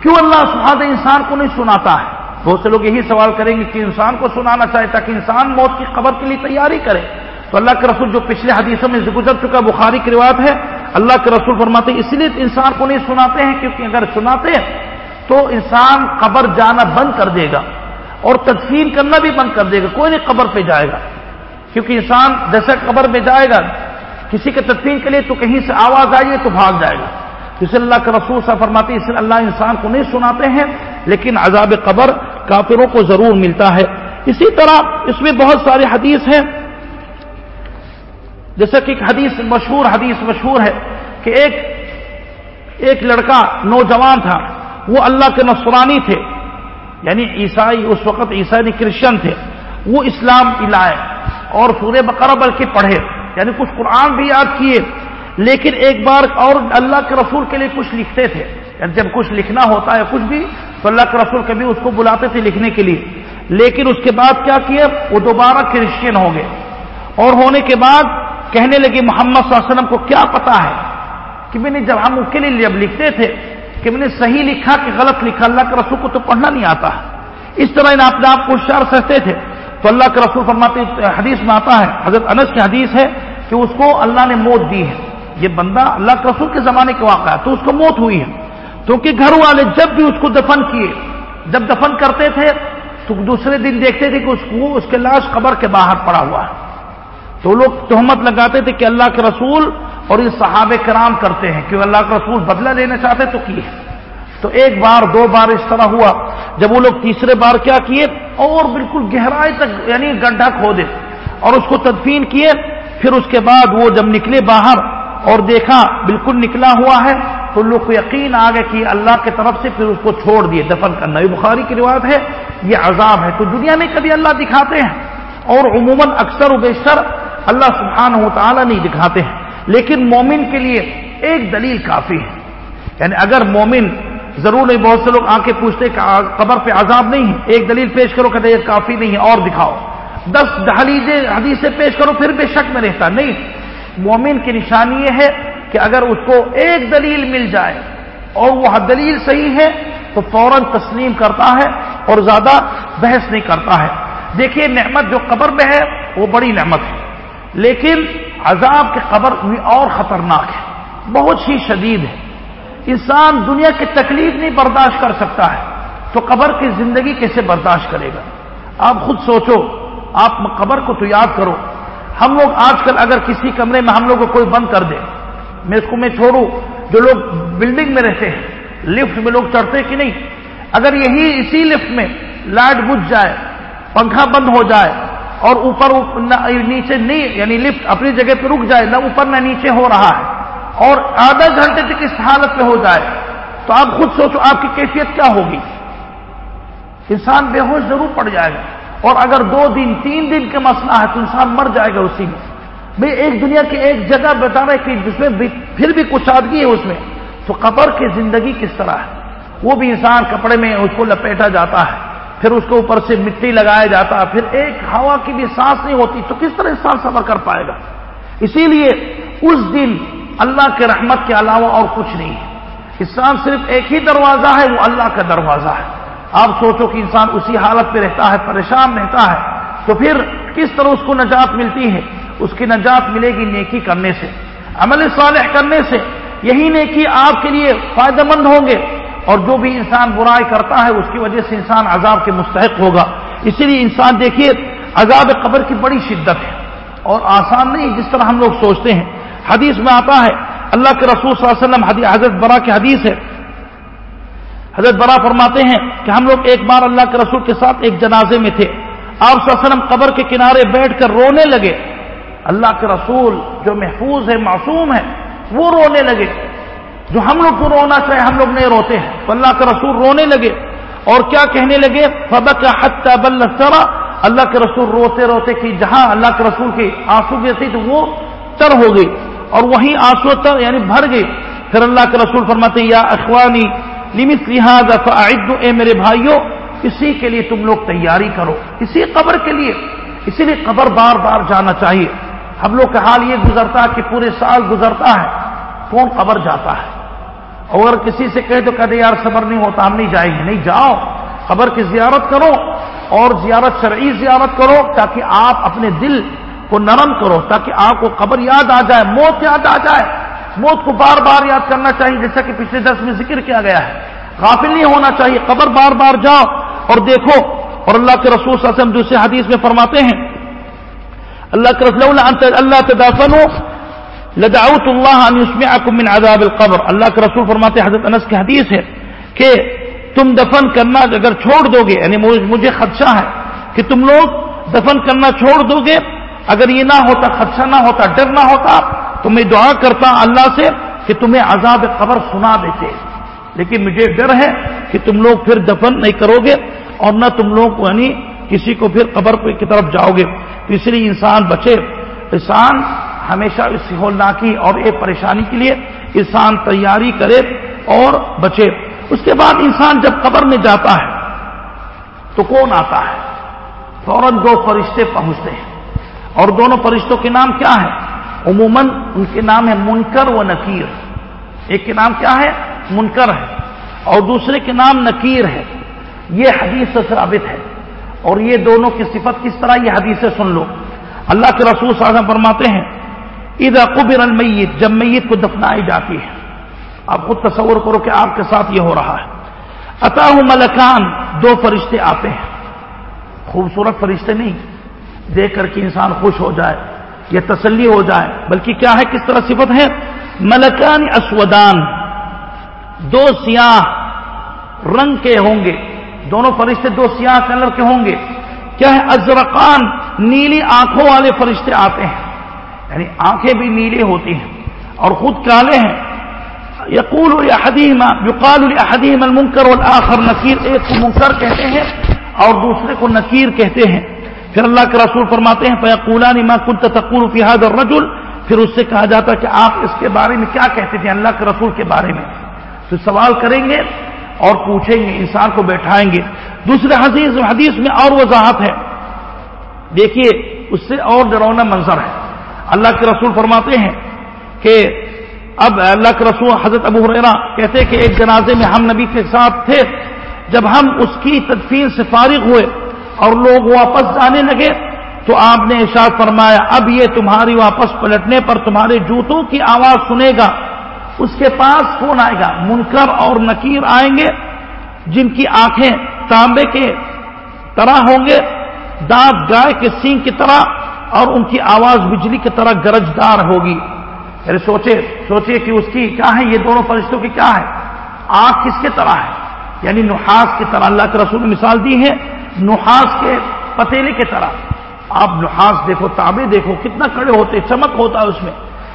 کیوں اللہ سہاد انسان کو نہیں سناتا ہے؟ بہت سے لوگ یہی سوال کریں گے کہ انسان کو سنانا چاہے تاکہ انسان موت کی خبر کے لیے تیاری کرے۔ تو اللہ کے رسول جو پچھلے حدیثوں میں گزر چکا بخاری کی روایت ہے، اللہ کے رسول فرماتے ہیں، اس لیے انسان کو نہیں سناتے ہیں کیونکہ اگر سناتے ہیں تو انسان قبر جانا بند کر دے گا اور تدفین کرنا بھی بند کر دے گا، کوئی نہیں قبر پہ جائے گا۔ کیونکہ انسان جیسا قبر میں جائے گا کسی کے تدفین کے لیے تو کہیں سے آواز آئیے تو بھاگ جائے گا۔ جس اللہ کے رسول صاحب فرماتے اس لیے اللہ انسان کو نہیں سناتے ہیں، لیکن عذاب قبر کافروں کو ضرور ملتا ہے۔ اسی طرح اس میں بہت سارے حدیث ہیں۔ جیسا کہ ایک حدیث مشہور حدیث مشہور ہے کہ ایک ایک لڑکا نوجوان تھا، وہ اللہ کے نصرانی تھے۔ یعنی عیسائی، اس وقت عیسائی کرسچن تھے۔ وہ اسلام لائے اور سورہ بقرہ بلکہ پڑھے۔ یعنی کچھ قرآن بھی یاد کیے، لیکن ایک بار اور اللہ کے رسول کے لیے کچھ لکھتے تھے۔ یعنی جب کچھ لکھنا ہوتا ہے کچھ بھی، تو اللہ کے رسول کبھی اس کو بلاتے تھے لکھنے کے لیے۔ لیکن اس کے بعد کیا کیا؟ وہ دوبارہ کرسچین ہو گئے۔ اور ہونے کے بعد کہنے لگے محمد صلی اللہ علیہ وسلم کو کیا پتا ہے کہ میں نے جب ہم اس کے لیے جب لکھتے تھے کہ میں نے صحیح لکھا کہ غلط لکھا، اللہ کے رسول کو تو پڑھنا نہیں آتا۔ اس طرح ان اپنے آپ کو ہوشیار سہتے تھے۔ تو اللہ کے رسول فرماتے حدیث میں آتا ہے، حضرت انس کی حدیث ہے کہ اس کو اللہ نے موت دی ہے۔ یہ بندہ اللہ کے رسول کے زمانے کے واقع ہے، تو اس کو موت ہوئی ہے۔ کیونکہ گھر والے جب بھی اس کو دفن کیے، جب دفن کرتے تھے، تو دوسرے دن دیکھتے تھے کہ اس کو، اس کے لاش قبر کے باہر پڑا ہوا ہے۔ تو لوگ تہمت لگاتے تھے کہ اللہ کے رسول اور یہ صحاب کرام کرتے ہیں کہ اللہ کا رسول بدلہ لینا چاہتے تو کیے۔ تو ایک بار دو بار اس طرح ہوا۔ جب وہ لوگ تیسرے بار کیا کیے؟ اور بالکل گہرائی تک یعنی گڈھا کھودے اور اس کو تدفین کیے۔ پھر اس کے بعد وہ جب نکلے باہر اور دیکھا بالکل نکلا ہوا ہے، تو لوگ کو یقین آ گیا کہ اللہ کی طرف سے پھر اس کو چھوڑ دیے۔ دفن کرنا۔ یہ بخاری کی روایت ہے، یہ عذاب ہے۔ تو دنیا میں کبھی اللہ دکھاتے ہیں۔ اور عموماً اکثر و بیشتر اللہ سبحانہ و تعالیٰ نہیں دکھاتے ہیں۔ لیکن مومن کے لیے ایک دلیل کافی ہے۔ یعنی اگر مومن ضرور نہیں، بہت سے لوگ آ کے پوچھتے کہ قبر پہ عذاب نہیں ہے۔ ایک دلیل پیش کرو کہتے یہ کافی نہیں ہے، اور دکھاؤ۔ دس دہلیزیں حدیثیں پیش کرو، پھر بے شک میں رہتا۔ نہیں، مومن کی نشانی یہ ہے کہ اگر اس کو ایک دلیل مل جائے اور وہ دلیل صحیح ہے، تو فوراً تسلیم کرتا ہے اور زیادہ بحث نہیں کرتا ہے۔ دیکھیے، نعمت جو قبر میں ہے، وہ بڑی نعمت ہے۔ لیکن عذاب کے قبر اور خطرناک ہے۔ بہت ہی شدید ہے۔ انسان دنیا کی تکلیف نہیں برداشت کر سکتا ہے، تو قبر کی زندگی کیسے برداشت کرے گا؟ آپ خود سوچو، آپ قبر کو تو یاد کرو۔ ہم لوگ آج کل اگر کسی کمرے میں ہم لوگ کو کوئی بند کر دے، میں اس کو میں چھوڑوں، جو لوگ بلڈنگ میں رہتے ہیں لفٹ میں لوگ چڑھتے کہ نہیں؟ اگر یہی اسی لفٹ میں لائٹ بجھ جائے، پنکھا بند ہو جائے، اور اوپر نیچے نہیں یعنی لفٹ اپنی جگہ پہ رک جائے، نہ اوپر نہ نیچے ہو رہا ہے اور آدھا گھنٹے تک اس حالت میں ہو جائے تو آپ خود سوچو آپ کی کیفیت کیا ہوگی؟ انسان بے ہوش ضرور پڑ جائے گا اور اگر دو دن، تین دن کا مسئلہ ہے تو انسان مر جائے گا اسی میں۔ بھائی ایک دنیا کی ایک جگہ بتا رہے کہ جس میں پھر بھی کچھ آدگی ہے اس میں۔ تو قبر کی زندگی کس طرح ہے؟ وہ بھی انسان کپڑے میں اس کو لپیٹا جاتا ہے، پھر اس کے اوپر سے مٹی لگایا جاتا ہے، پھر ایک ہوا کی بھی سانس نہیں ہوتی، تو کس طرح انسان سفر کر پائے گا؟ اسی لیے اس دن اللہ کے رحمت کے علاوہ اور کچھ نہیں ہے۔ انسان صرف ایک ہی دروازہ ہے، وہ اللہ کا دروازہ ہے۔ آپ سوچو کہ انسان اسی حالت پہ رہتا ہے، پریشان رہتا ہے، تو پھر کس طرح اس کو نجات ملتی ہے؟ اس کی نجات ملے گی نیکی کرنے سے۔ عمل صالح کرنے سے۔ یہی نیکی آپ کے لیے فائدہ مند ہوں گے۔ اور جو بھی انسان برائی کرتا ہے، اس کی وجہ سے انسان عذاب کے مستحق ہوگا۔ اسی لیے انسان دیکھیے، عذاب قبر کی بڑی شدت ہے۔ اور آسان نہیں، جس طرح ہم لوگ سوچتے ہیں۔ حدیث میں آتا ہے، اللہ کے رسول صلی اللہ علیہ وسلم حضرت برا کی حدیث ہے۔ حضرت برا فرماتے ہیں کہ ہم لوگ ایک بار اللہ کے رسول کے ساتھ ایک جنازے میں تھے۔ آپ صلی اللہ علیہ وسلم قبر کے کنارے بیٹھ کر رونے لگے۔ اللہ کے رسول جو محفوظ ہے، معصوم ہے، وہ رونے لگے۔ جو ہم لوگ کو رونا چاہے، ہم لوگ نہیں روتے ہیں۔ تو اللہ کے رسول رونے لگے۔ اور کیا کہنے لگے؟ فبک حت بل سرا اللہ کے رسول روتے روتے کہ جہاں اللہ کے رسول کی آنسو گئے تھی، تو وہ تر ہو گئی۔ اور وہیں آنسو تر یعنی بھر گئی پھر اللہ کے رسول فرماتے یا اخوانی لمت لہٰذا فعد اے میرے بھائیوں اسی کے لیے تم لوگ تیاری کرو۔ اسی قبر کے لیے۔ اسی لیے قبر بار بار جانا چاہیے۔ ہم لوگ کا حال یہ گزرتا ہے کہ پورے سال گزرتا ہے، کون قبر جاتا ہے؟ اگر کسی سے کہے تو کہتے یار، صبر نہیں ہوتا، ہم نہیں جائیں گے۔ نہیں، جاؤ، قبر کی زیارت کرو اور زیارت شرعی زیارت کرو تاکہ آپ اپنے دل کو نرم کرو تاکہ آپ کو قبر یاد آ جائے، موت یاد آ جائے۔ موت کو بار بار یاد کرنا چاہیے، جیسا کہ پچھلے دس میں ذکر کیا گیا ہے۔ غافل نہیں ہونا چاہیے، قبر بار بار جاؤ اور دیکھو۔ اور اللہ کے رسول صلی اللہ علیہ وسلم دوسرے حدیث میں فرماتے ہیں، اللہ کے رسول اللہ تدافن لدعوت اللہ ان يسمعكم من عذاب القبر۔ اللہ کے رسول فرماتے حضرت انس کی حدیث ہے کہ تم دفن کرنا اگر چھوڑ دو گے یعنی مجھے خدشہ ہے کہ تم لوگ دفن کرنا چھوڑ دو گے اگر یہ نہ ہوتا، خدشہ نہ ہوتا، ڈر نہ ہوتا، تو میں دعا کرتا اللہ سے کہ تمہیں عذاب قبر سنا دیتے۔ لیکن مجھے ڈر ہے کہ تم لوگ پھر دفن نہیں کرو گے اور نہ تم لوگ یعنی کسی کو پھر قبر کی طرف جاؤ گے۔ تو اس لیے انسان بچے، انسان ہمیشہ اس ہولناکی اور ایک پریشانی کے لیے انسان تیاری کرے اور بچے۔ اس کے بعد انسان جب قبر میں جاتا ہے تو کون آتا ہے؟ فوراً دو فرشتے پہنچتے ہیں۔ اور دونوں فرشتوں کے نام کیا ہے عموماً ان کے نام ہے منکر و نکیر۔ ایک کے نام کیا ہے؟ منکر ہے۔ اور دوسرے کے نام نکیر ہے۔ یہ حدیث سے ثابت ہے۔ اور یہ دونوں کی صفت کس طرح؟ یہ حدیث سے سن لو۔ اللہ کے رسول صلی اللہ علیہ وسلم فرماتے ہیں عید قبر المیت، جب میت کو دفنائی جاتی ہے۔ آپ خود تصور کرو کہ آپ کے ساتھ یہ ہو رہا ہے۔ عطا ملکان، دو فرشتے آتے ہیں۔ خوبصورت فرشتے نہیں۔ دیکھ کر کے انسان خوش ہو جائے یا تسلی ہو جائے۔ بلکہ کیا ہے؟ کس طرح صفت ہے ملکان اسودان۔ دو سیاہ رنگ کے ہوں گے۔ دونوں فرشتے دو سیاہ کلر کے ہوں گے۔ کیا ہے؟ ازرقان نیلی آنکھوں والے فرشتے آتے ہیں۔ یعنی آنکھیں بھی نیلی ہوتی ہیں اور خود کالے ہیں۔ یقول الحدیم یقال الحدیم المنکر والآخر۔ نکیر ایک کو منکر کہتے ہیں اور دوسرے کو نکیر کہتے ہیں۔ پھر اللہ کے رسول فرماتے ہیں فیقولان ما كنت تقول في هذا الرجل؟ پھر اس سے کہا جاتا کہ آپ اس کے بارے میں کیا کہتے تھے، اللہ کے رسول کے بارے میں؟ پھر سوال کریں گے اور پوچھیں گے، انسان کو بیٹھائیں گے۔ دوسرے حدیث حدیث میں اور وضاحت ہے۔ دیکھیے، اس سے اور ڈرونا منظر ہے۔ اللہ کے رسول فرماتے ہیں کہ اب اللہ کے رسول حضرت ابو حریرا کہتے کہ ایک جنازے میں ہم نبی کے ساتھ تھے۔ جب ہم اس کی تدفین سے فارغ ہوئے اور لوگ واپس جانے لگے تو آپ نے ارشاد فرمایا، اب یہ تمہاری واپس پلٹنے پر تمہارے جوتوں کی آواز سنے گا۔ اس کے پاس کون آئے گا؟ منکر اور نکیر آئیں گے، جن کی آنکھیں تانبے کے طرح ہوں گے، دانت گائے کے سینگ کی طرح، اور ان کی آواز بجلی کی طرح گرجدار ہوگی۔ یعنی سوچے سوچے کہ اس کی کیا ہے؟ یہ دونوں فرشتوں کی کیا ہے؟ آنکھ کس کے طرح ہے؟ یعنی نحاس کی طرح۔ اللہ کے رسول نے مثال دی ہے نحاس کے پتیلے کی طرح۔ آپ نحاس دیکھو تابے دیکھو، کتنا کڑے ہوتے، چمک ہوتا ہے اس میں۔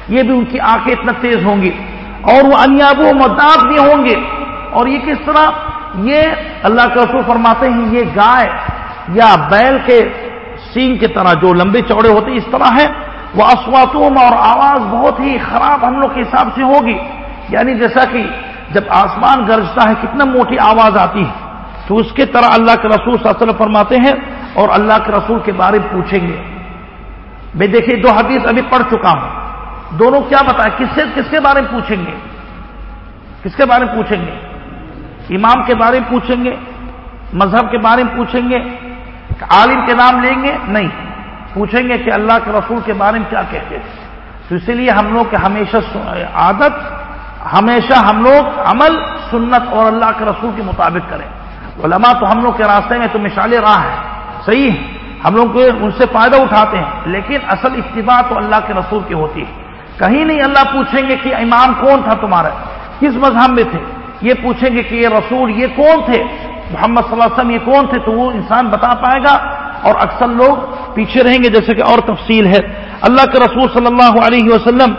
یہ بھی ان کی آنکھیں اتنا تیز ہوں گی۔ اور وہ انیاب و مداف بھی ہوں گے۔ اور یہ کس طرح؟ یہ اللہ کے رسول فرماتے ہیں، یہ گائے یا بیل کے سینگ کی طرح جو لمبے چوڑے ہوتے اس طرح ہے وہ اسواتوم اور آواز بہت ہی خراب ہم لوگ کے حساب سے ہوگی۔ یعنی جیسا کہ جب آسمان گرجتا ہے، کتنا موٹی آواز آتی ہے۔ تو اس کے طرح اللہ کے رسول صلی اللہ علیہ وسلم فرماتے ہیں اور اللہ کے رسول کے بارے میں پوچھیں گے۔ میں دیکھیے دو حدیث ابھی پڑھ چکا ہوں۔ دونوں کیا بتائیں؟ کس سے کس کے بارے میں پوچھیں گے؟ کس کے بارے میں پوچھیں گے؟ امام کے بارے میں پوچھیں گے؟ مذہب کے بارے میں پوچھیں گے؟ عالم کے نام لیں گے؟ نہیں۔ پوچھیں گے کہ اللہ کے رسول کے بارے میں کیا کہتے ہیں۔ تو اسی لیے ہم لوگ کے ہمیشہ عادت، ہمیشہ ہم لوگ عمل سنت اور اللہ کے رسول کے مطابق کریں۔ علماء تو ہم لوگ کے راستے میں تو مثال راہ ہے صحیح ہے ہم لوگ ان سے فائدہ اٹھاتے ہیں۔ لیکن اصل اتباع تو اللہ کے رسول کی ہوتی ہے۔ کہیں نہیں اللہ پوچھیں گے کہ امام کون تھا تمہارا؟ کس مذہب میں تھے؟ یہ پوچھیں گے کہ یہ رسول یہ کون تھے؟ محمد صلی اللہ علیہ وسلم یہ کون تھے؟ تو وہ انسان بتا پائے گا۔ اور اکثر لوگ پیچھے رہیں گے جیسے کہ اور تفصیل ہے۔ اللہ کے رسول صلی اللہ علیہ وسلم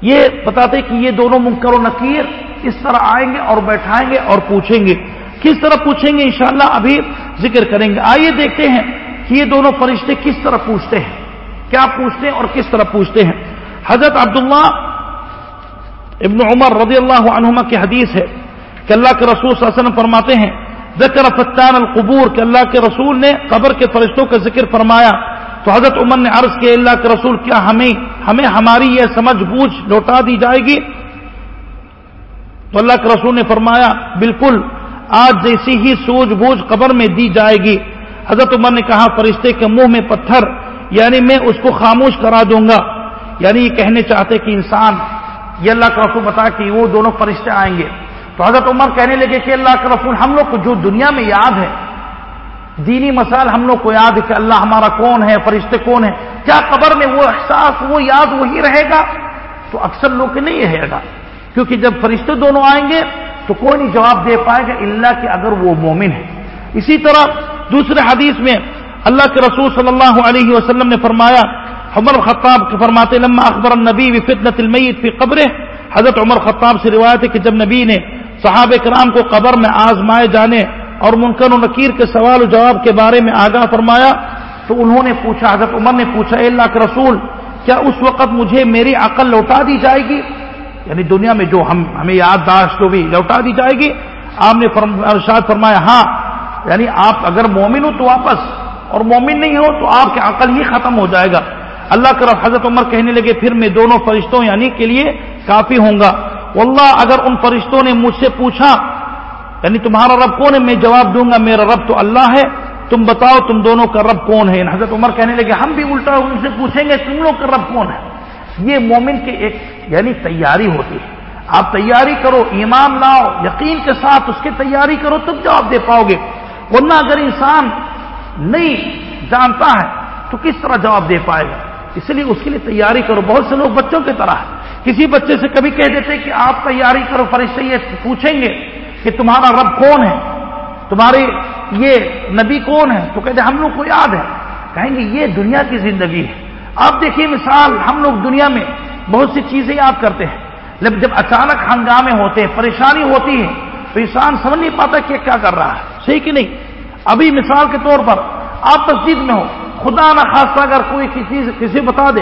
یہ بتاتے کہ یہ دونوں منکر و نکیر اس طرح آئیں گے اور بیٹھائیں گے اور پوچھیں گے۔ کس طرح پوچھیں گے انشاءاللہ ابھی ذکر کریں گے۔ آئیے دیکھتے ہیں کہ یہ دونوں فرشتے کس طرح پوچھتے ہیں۔ کیا پوچھتے ہیں اور کس طرح پوچھتے ہیں۔ حضرت عبداللہ ابن عمر رضی اللہ عنہما کی حدیث ہے کہ اللہ کے رسول صلی اللہ علیہ وسلم فرماتے ہیں، ذکر فتان القبور، کہ اللہ کے رسول نے قبر کے فرشتوں کا ذکر فرمایا۔ تو حضرت عمر نے عرض کیا اللہ کے رسول، کیا ہمیں ہمیں ہماری یہ سمجھ بوجھ لوٹا دی جائے گی؟ تو اللہ کے رسول نے فرمایا، بالکل آج جیسی ہی سوجھ بوجھ قبر میں دی جائے گی۔ حضرت عمر نے کہا، فرشتے کے منہ میں پتھر یعنی میں اس کو خاموش کرا دوں گا۔ یعنی یہ کہنے چاہتے کہ انسان، یہ اللہ کا رسول بتا کہ وہ دونوں فرشتے آئیں گے۔ تو حضرت عمر کہنے لگے کہ اللہ کا رسول ہم لوگ کو جو دنیا میں یاد ہے، دینی مسائل ہم لوگ کو یاد ہے کہ اللہ ہمارا کون ہے، فرشتے کون ہے کیا قبر میں وہ احساس، وہ یاد وہی رہے گا؟ تو اکثر لوگ نہیں رہے گا۔ کیونکہ جب فرشتے دونوں آئیں گے تو کوئی نہیں جواب دے پائے گا اللہ کہ اگر وہ مومن ہے۔ اسی طرح دوسرے حدیث میں اللہ کے رسول صلی اللہ علیہ وسلم نے فرمایا، عمر خطاب کے فرماتے، لما اخبر النبی فتنت المیت فی قبر حضرت عمر خطاب سے روایت ہے کہ جب نبی نے صحاب کرام کو قبر میں آزمائے جانے اور منکر و نکیر کے سوال و جواب کے بارے میں آگاہ فرمایا، تو انہوں نے پوچھا، حضرت عمر نے پوچھا، اے اللہ کے رسول، کیا اس وقت مجھے میری عقل لوٹا دی جائے گی؟ یعنی دنیا میں جو ہم ہمیں یادداشت جو بھی لوٹا دی جائے گی، آپ نے ارشاد فرمایا ہاں یعنی آپ اگر مومن ہو تو واپس، اور مومن نہیں ہو تو آپ کی عقل ہی ختم ہو جائے گا۔ اللہ کا حضرت عمر کہنے لگے، پھر میں دونوں فرشتوں یعنی کے لیے کافی ہوں گا۔ واللہ، اگر ان فرشتوں نے مجھ سے پوچھا یعنی تمہارا رب کون ہے؟ میں جواب دوں گا، میرا رب تو اللہ ہے۔ تم بتاؤ تم دونوں کا رب کون ہے؟ حضرت عمر کہنے لگے، ہم بھی الٹا ان سے پوچھیں گے، تم لوگ کا رب کون ہے؟ یہ مومن کی ایک یعنی تیاری ہوتی ہے۔ آپ تیاری کرو، ایمان لاؤ، یقین کے ساتھ اس کی تیاری کرو، تب جواب دے پاؤ گے۔ ورنہ اگر انسان نہیں جانتا ہے، تو کس طرح جواب دے پائے گا؟ اس لیے اس کے لیے تیاری کرو۔ بہت سے لوگ بچوں کی طرح کسی بچے سے کبھی کہہ دیتے کہ آپ تیاری کرو، فرشتے یہ پوچھیں گے کہ تمہارا رب کون ہے؟ تمہاری یہ نبی کون ہے؟ تو کہتے ہم لوگ کو یاد ہے۔ کہیں گے، یہ دنیا کی زندگی ہے۔ آپ دیکھیے مثال، ہم لوگ دنیا میں بہت سی چیزیں یاد کرتے ہیں۔ لیکن جب اچانک ہنگامے ہوتے ہیں، پریشانی ہوتی ہے، تو انسان سمجھ نہیں پاتا کہ کیا کر رہا ہے۔ صحیح کہ نہیں؟ ابھی مثال کے طور پر آپ مسجد میں ہو، خدا نہ خاصا اگر کوئی کسی کسی بتا دے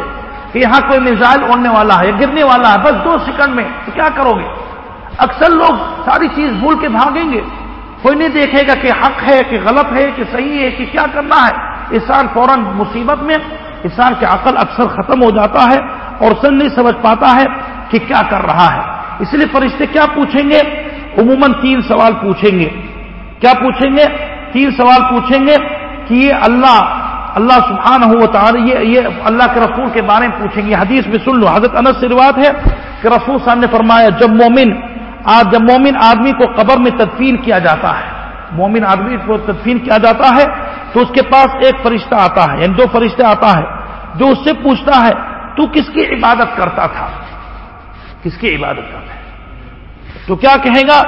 کہ یہاں کوئی میزائل اڑنے والا ہے یا گرنے والا ہے، بس دو سیکنڈ میں تو کیا کرو گے؟ اکثر لوگ ساری چیز بھول کے بھاگیں گے۔ کوئی نہیں دیکھے گا کہ حق ہے، کہ غلط ہے، کہ صحیح ہے، کہ کیا کرنا ہے۔ انسان فوراً مصیبت میں انسان کی عقل اکثر ختم ہو جاتا ہے اور سن نہیں سمجھ پاتا ہے کہ کیا کر رہا ہے۔ اس لیے فرشتے کیا پوچھیں گے؟ عموماً تین سوال پوچھیں گے۔ کیا پوچھیں گے؟ تین سوال پوچھیں گے کہ یہ اللہ اللہ سبحانہ ہو تعالی یہ یہ اللہ کے رسول کے بارے میں پوچھیں گے۔ حدیث میں سن لو۔ حضرت انس سے روایت ہے کہ رسول صاحب نے فرمایا، جب مومن جب مومن آدمی کو قبر میں تدفین کیا جاتا ہے مومن آدمی کو تدفین کیا جاتا ہے تو اس کے پاس ایک فرشتہ آتا ہے یعنی دو فرشتہ آتا ہے، جو اس سے پوچھتا ہے، تو کس کی عبادت کرتا تھا؟ کس کی عبادت کرتا ہے؟ تو کیا کہے گا؟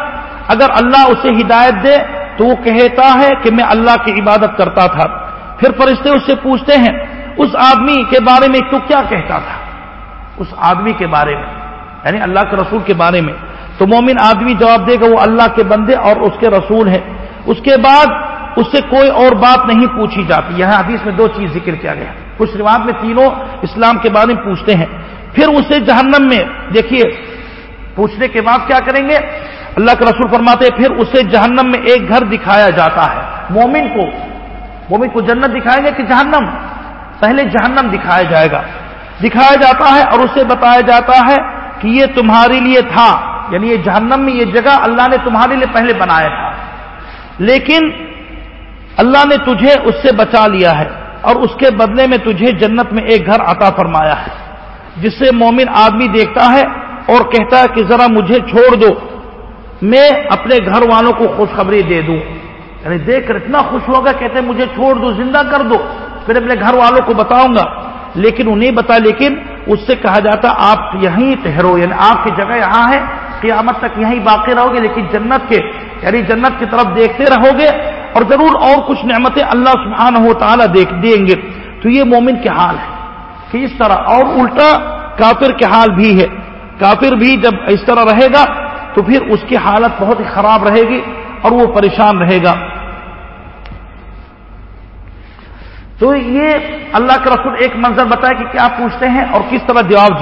اگر اللہ اسے ہدایت دے تو وہ کہتا ہے کہ میں اللہ کی عبادت کرتا تھا۔ پھر فرشتے اس سے پوچھتے ہیں، اس آدمی کے بارے میں تو کیا کہتا تھا؟ اس آدمی کے بارے میں یعنی اللہ کے رسول کے بارے میں۔ تو مومن آدمی جواب دے گا، وہ اللہ کے بندے اور اس کے رسول ہیں۔ اس کے بعد اس سے کوئی اور بات نہیں پوچھی جاتی۔ یہاں حدیث میں دو چیز ذکر کیا گیا۔ کچھ روایت میں تینوں اسلام کے بارے میں پوچھتے ہیں۔ پھر اسے جہنم میں، دیکھیے، پوچھنے کے بعد کیا کریں گے؟ اللہ کے رسول فرماتے پھر اسے جہنم میں ایک گھر دکھایا جاتا ہے۔ مومن کو مومن کو جنت دکھائیں گے کہ جہنم؟ پہلے جہنم دکھایا جائے گا۔ دکھایا جاتا ہے اور اسے بتایا جاتا ہے کہ یہ تمہارے لیے تھا۔ یعنی یہ جہنم میں یہ جگہ اللہ نے تمہارے لیے پہلے بنایا تھا۔ لیکن اللہ نے تجھے اس سے بچا لیا ہے اور اس کے بدلے میں تجھے جنت میں ایک گھر عطا فرمایا ہے، جس سے مومن آدمی دیکھتا ہے اور کہتا ہے کہ ذرا مجھے چھوڑ دو، میں اپنے گھر والوں کو خوشخبری دے دوں۔ یعنی دیکھ کر اتنا خوش ہوگا، کہتے مجھے چھوڑ دو، زندہ کر دو۔ پھر اپنے گھر والوں کو بتاؤں گا، لیکن انہیں بتا، لیکن اس سے کہا جاتا، آپ یہیں ٹہرو یعنی آپ کی جگہ یہاں ہے، قیامت تک یہیں باقی رہو گے، لیکن جنت کے یعنی جنت کی طرف دیکھتے رہو گے اور ضرور اور کچھ نعمتیں اللہ سبحانہ ہو تعالیٰ دیکھ دیں گے۔ تو یہ مومن کے حال ہے۔ کہ اس طرح اور الٹا کافر کے حال بھی ہے۔ کافر بھی جب اس طرح رہے گا تو پھر اس کی حالت بہت ہی خراب رہے گی اور وہ پریشان رہے گا۔ تو یہ اللہ کا رسول ایک منظر بتایا کہ کیا پوچھتے ہیں اور کس طرح جواب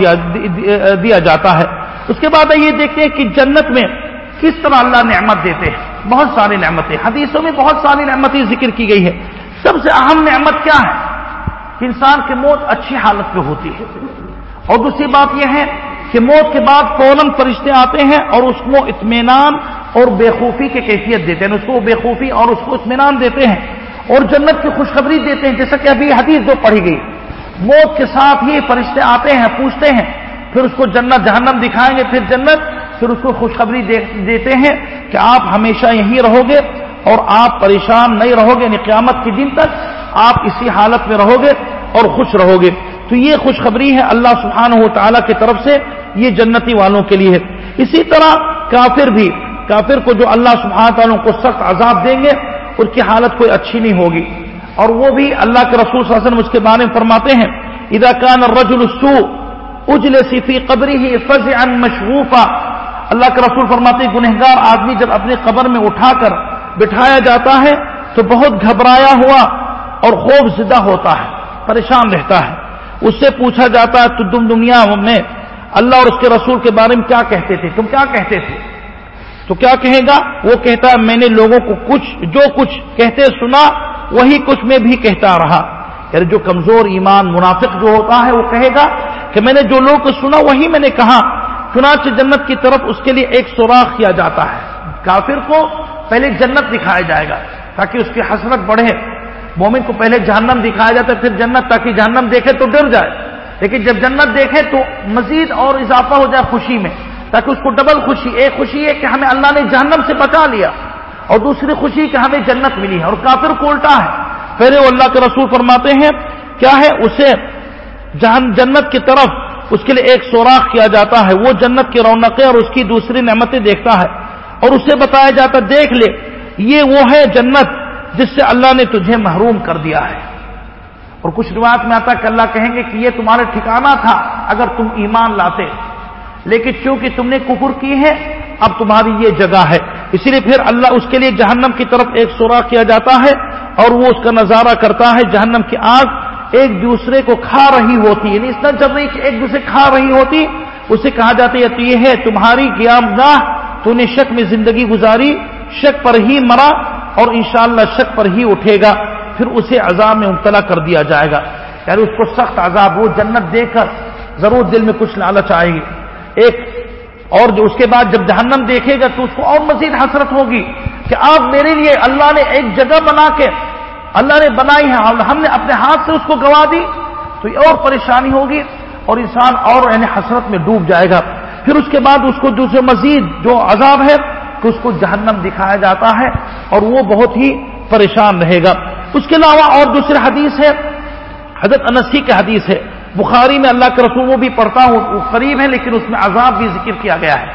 دیا جاتا ہے۔ اس کے بعد یہ دیکھتے ہیں کہ جنت میں کس طرح اللہ نعمت دیتے ہیں؟ بہت ساری نعمتیں۔ حدیثوں میں بہت ساری نعمتیں ذکر کی گئی ہے۔ سب سے اہم نعمت کیا ہے؟ کہ انسان کی موت اچھی حالت میں ہوتی ہے۔ اور دوسری بات یہ ہے کہ موت کے بعد فوراً فرشتے آتے ہیں اور اس کو اطمینان اور بے خوفی کی کیفیت دیتے ہیں۔ اس کو بے خوفی اور اس کو اطمینان دیتے ہیں اور جنت کی خوشخبری دیتے ہیں۔ جیسا کہ ابھی حدیث جو پڑھی گئی۔ موت کے ساتھ ہی فرشتے آتے ہیں، پوچھتے ہیں، پھر اس کو جنت، جہنم دکھائیں گے۔ پھر جنت پھر اس کو خوشخبری دیتے ہیں کہ آپ ہمیشہ یہیں رہو گے اور آپ پریشان نہیں رہو گے یعنی قیامت کے دن تک آپ اسی حالت میں رہو گے اور خوش رہو گے۔ تو یہ خوشخبری ہے اللہ سبحانہ و تعالیٰ کی طرف سے، یہ جنتی والوں کے لیے۔ ہے اسی طرح کافر بھی، کافر کو جو اللہ سبحانہ تعالیٰ کو سخت عذاب دیں گے اس کی حالت کوئی اچھی نہیں ہوگی۔ اور وہ بھی اللہ کے رسول صلی اللہ علیہ وسلم اس کے بارے میں فرماتے ہیں ادا کان رجل السوء اجل صفی قبری ہی فض ان مشروفہ اللہ کے رسول فرماتے گنہگار آدمی جب اپنی قبر میں اٹھا کر بٹھایا جاتا ہے تو بہت گھبرایا ہوا اور خوف زدہ ہوتا ہے، پریشان رہتا ہے۔ اس سے پوچھا جاتا ہے، تو تم دنیا میں اللہ اور اس کے رسول کے بارے میں کیا کہتے تھے؟ تم کیا کہتے تھے؟ تو کیا کہے گا؟ وہ کہتا ہے، میں نے لوگوں کو کچھ، جو کچھ کہتے سنا، وہی کچھ میں بھی کہتا رہا۔ یعنی جو کمزور ایمان، منافق جو ہوتا ہے، وہ کہے گا کہ میں نے جو لوگ سنا، وہی میں نے کہا۔ چنانچہ جنت کی طرف اس کے لیے ایک سوراخ کیا جاتا ہے۔ کافر کو پہلے جنت دکھایا جائے گا تاکہ اس کی حسرت بڑھے۔ مومن کو پہلے جہنم دکھایا جاتا ہے، پھر جنت، تاکہ جہنم دیکھے تو ڈر جائے۔ لیکن جب جنت دیکھے تو مزید اور اضافہ ہو جائے خوشی میں، تاکہ اس کو ڈبل خوشی، ایک خوشی ہے کہ ہمیں اللہ نے جہنم سے بچا لیا اور دوسری خوشی کہ ہمیں جنت ملی ہے۔ اور کافر کو الٹا ہے۔ پہلے وہ اللہ کے رسول فرماتے ہیں، کیا ہے؟ اسے جنت کی طرف اس کے لیے ایک سوراخ کیا جاتا ہے، وہ جنت کی رونقیں اور اس کی دوسری نعمتیں دیکھتا ہے۔ اور اسے بتایا جاتا دیکھ لے، یہ وہ ہے جنت جس سے اللہ نے تجھے محروم کر دیا ہے۔ اور کچھ روایت میں آتا کہ اللہ کہیں گے کہ یہ تمہارا ٹھکانہ تھا اگر تم ایمان لاتے۔ لیکن چونکہ تم نے کفر کی ہے، اب تمہاری یہ جگہ ہے۔ اسی لیے پھر اللہ اس کے لیے جہنم کی طرف ایک سورا کیا جاتا ہے اور وہ اس کا نظارہ کرتا ہے، جہنم کی آگ۔ ایک دوسرے کو کھا رہی ہوتی یعنی اس طرح چل رہی کہ ایک دوسرے کھا رہی ہوتی، اسے کہا جاتا ہے تو یہ ہے، تمہاری قیام گاہ تو نے شک میں زندگی گزاری، شک پر ہی مرا اور انشاءاللہ شک پر ہی اٹھے گا، پھر اسے عذاب میں مبتلا کر دیا جائے گا. یعنی اس کو سخت عذاب، وہ جنت دے کر ضرور دل میں کچھ لالچ آئے گی۔ ایک اور جو اس کے بعد جب جہنم دیکھے گا تو اس کو اور مزید حسرت ہوگی کہ آپ میرے لیے اللہ نے ایک جگہ بنا کے اللہ نے بنائی ہے ہم نے اپنے ہاتھ سے اس کو گوا دی، تو یہ اور پریشانی ہوگی اور انسان اور یعنی حسرت میں ڈوب جائے گا۔ پھر اس کے بعد اس کو دوسرے مزید جو عذاب ہے، کہ اس کو جہنم دکھایا جاتا ہے اور وہ بہت ہی پریشان رہے گا۔ اس کے علاوہ اور دوسرے حدیث ہے، حضرت انسی کے حدیث ہے۔ بخاری میں اللہ کے رسول وہ بھی پڑھتا ہوں، وہ قریب ہے، لیکن اس میں عذاب بھی ذکر کیا گیا ہے۔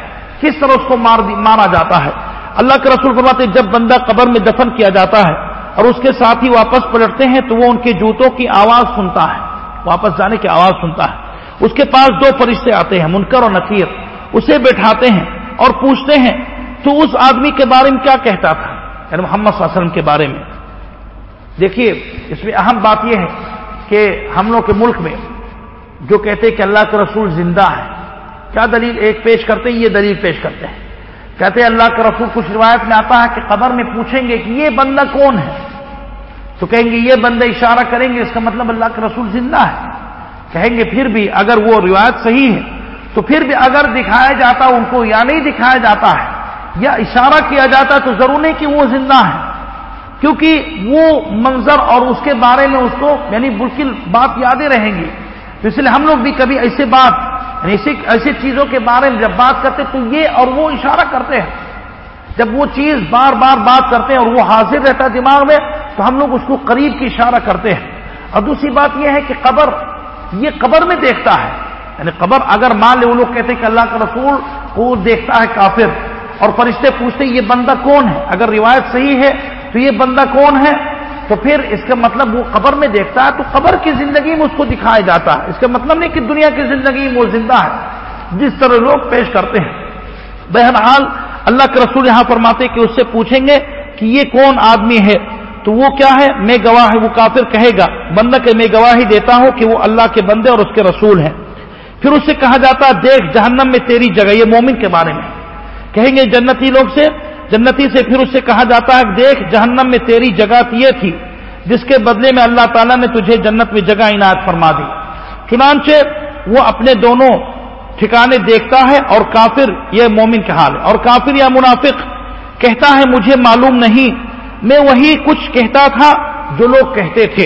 کس طرح اس کو مار مارا جاتا ہے۔ اللہ کے رسول فرماتے جب بندہ قبر میں دفن کیا جاتا ہے اور اس کے ساتھ ہی واپس پلٹتے ہیں تو وہ ان کے جوتوں کی آواز سنتا ہے واپس جانے کی آواز سنتا ہے اس کے پاس دو فرشتے آتے ہیں، منکر اور نکیر اسے بیٹھاتے ہیں اور پوچھتے ہیں، تو اس آدمی کے بارے میں کیا کہتا تھا؟ یعنی محمد صلی اللہ علیہ وسلم کے بارے میں۔ دیکھیے، اس میں اہم بات یہ ہے کہ ہم لوگ کے ملک میں جو کہتے ہیں کہ اللہ کے رسول زندہ ہے کیا دلیل ایک پیش کرتے ہیں، یہ دلیل پیش کرتے ہیں۔ کہتے اللہ کا رسول کچھ روایت میں آتا ہے کہ قبر میں پوچھیں گے کہ یہ بندہ کون ہے؟ تو کہیں گے یہ بندہ اشارہ کریں گے، اس کا مطلب اللہ کا رسول زندہ ہے۔ کہیں گے پھر بھی اگر وہ روایت صحیح ہے، تو پھر بھی اگر دکھایا جاتا، ان کو یا نہیں دکھایا جاتا ہے، یا اشارہ کیا جاتا ہے، تو ضرور نہیں کہ وہ زندہ ہے۔ کیونکہ وہ منظر اور اس کے بارے میں اس کو یعنی بالکل بات یادیں رہیں گی۔ تو اس لیے ہم لوگ بھی کبھی ایسے بات یعنی ایسی ایسی چیزوں کے بارے میں جب بات کرتے تو یہ اور وہ اشارہ کرتے ہیں۔ جب وہ چیز بار بار بات کرتے ہیں اور وہ حاضر رہتا ہے دماغ میں، تو ہم لوگ اس کو قریب کی اشارہ کرتے ہیں۔ اور دوسری بات یہ ہے کہ قبر یہ قبر میں دیکھتا ہے۔ یعنی قبر اگر مان لے وہ لوگ کہتے ہیں کہ اللہ کا رسول کو دیکھتا ہے کافر اور فرشتے پوچھتے یہ بندہ کون ہے؟ اگر روایت صحیح ہے تو یہ بندہ کون ہے؟ تو پھر اس کا مطلب وہ قبر میں دیکھتا ہے تو قبر کی زندگی میں اس کو دکھایا جاتا ہے۔ اس کا مطلب نہیں کہ دنیا کی زندگی میں وہ زندہ ہے۔ جس طرح لوگ پیش کرتے ہیں۔ بہرحال اللہ کے رسول یہاں فرماتے کہ اس سے پوچھیں گے کہ یہ کون آدمی ہے؟ تو وہ کیا ہے؟ میں گواہ ہے وہ کافر کہے گا۔ بندہ کہ میں گواہی دیتا ہوں کہ وہ اللہ کے بندے اور اس کے رسول ہیں۔ پھر اس سے کہا جاتا دیکھ جہنم میں تیری جگہ، یہ مومن کے بارے میں۔ کہیں گے جنتی لوگ سے جنتی سے پھر اس سے کہا جاتا ہے، دیکھ جہنم میں تیری جگہ یہ تھی، جس کے بدلے میں اللہ تعالیٰ نے تجھے جنت میں جگہ عنایت فرما دی۔ چنانچہ وہ اپنے دونوں ٹھکانے دیکھتا ہے اور کافر یہ مومن کا حال ہے۔ اور کافر یا منافق کہتا ہے، مجھے معلوم نہیں، میں وہی کچھ کہتا تھا جو لوگ کہتے تھے۔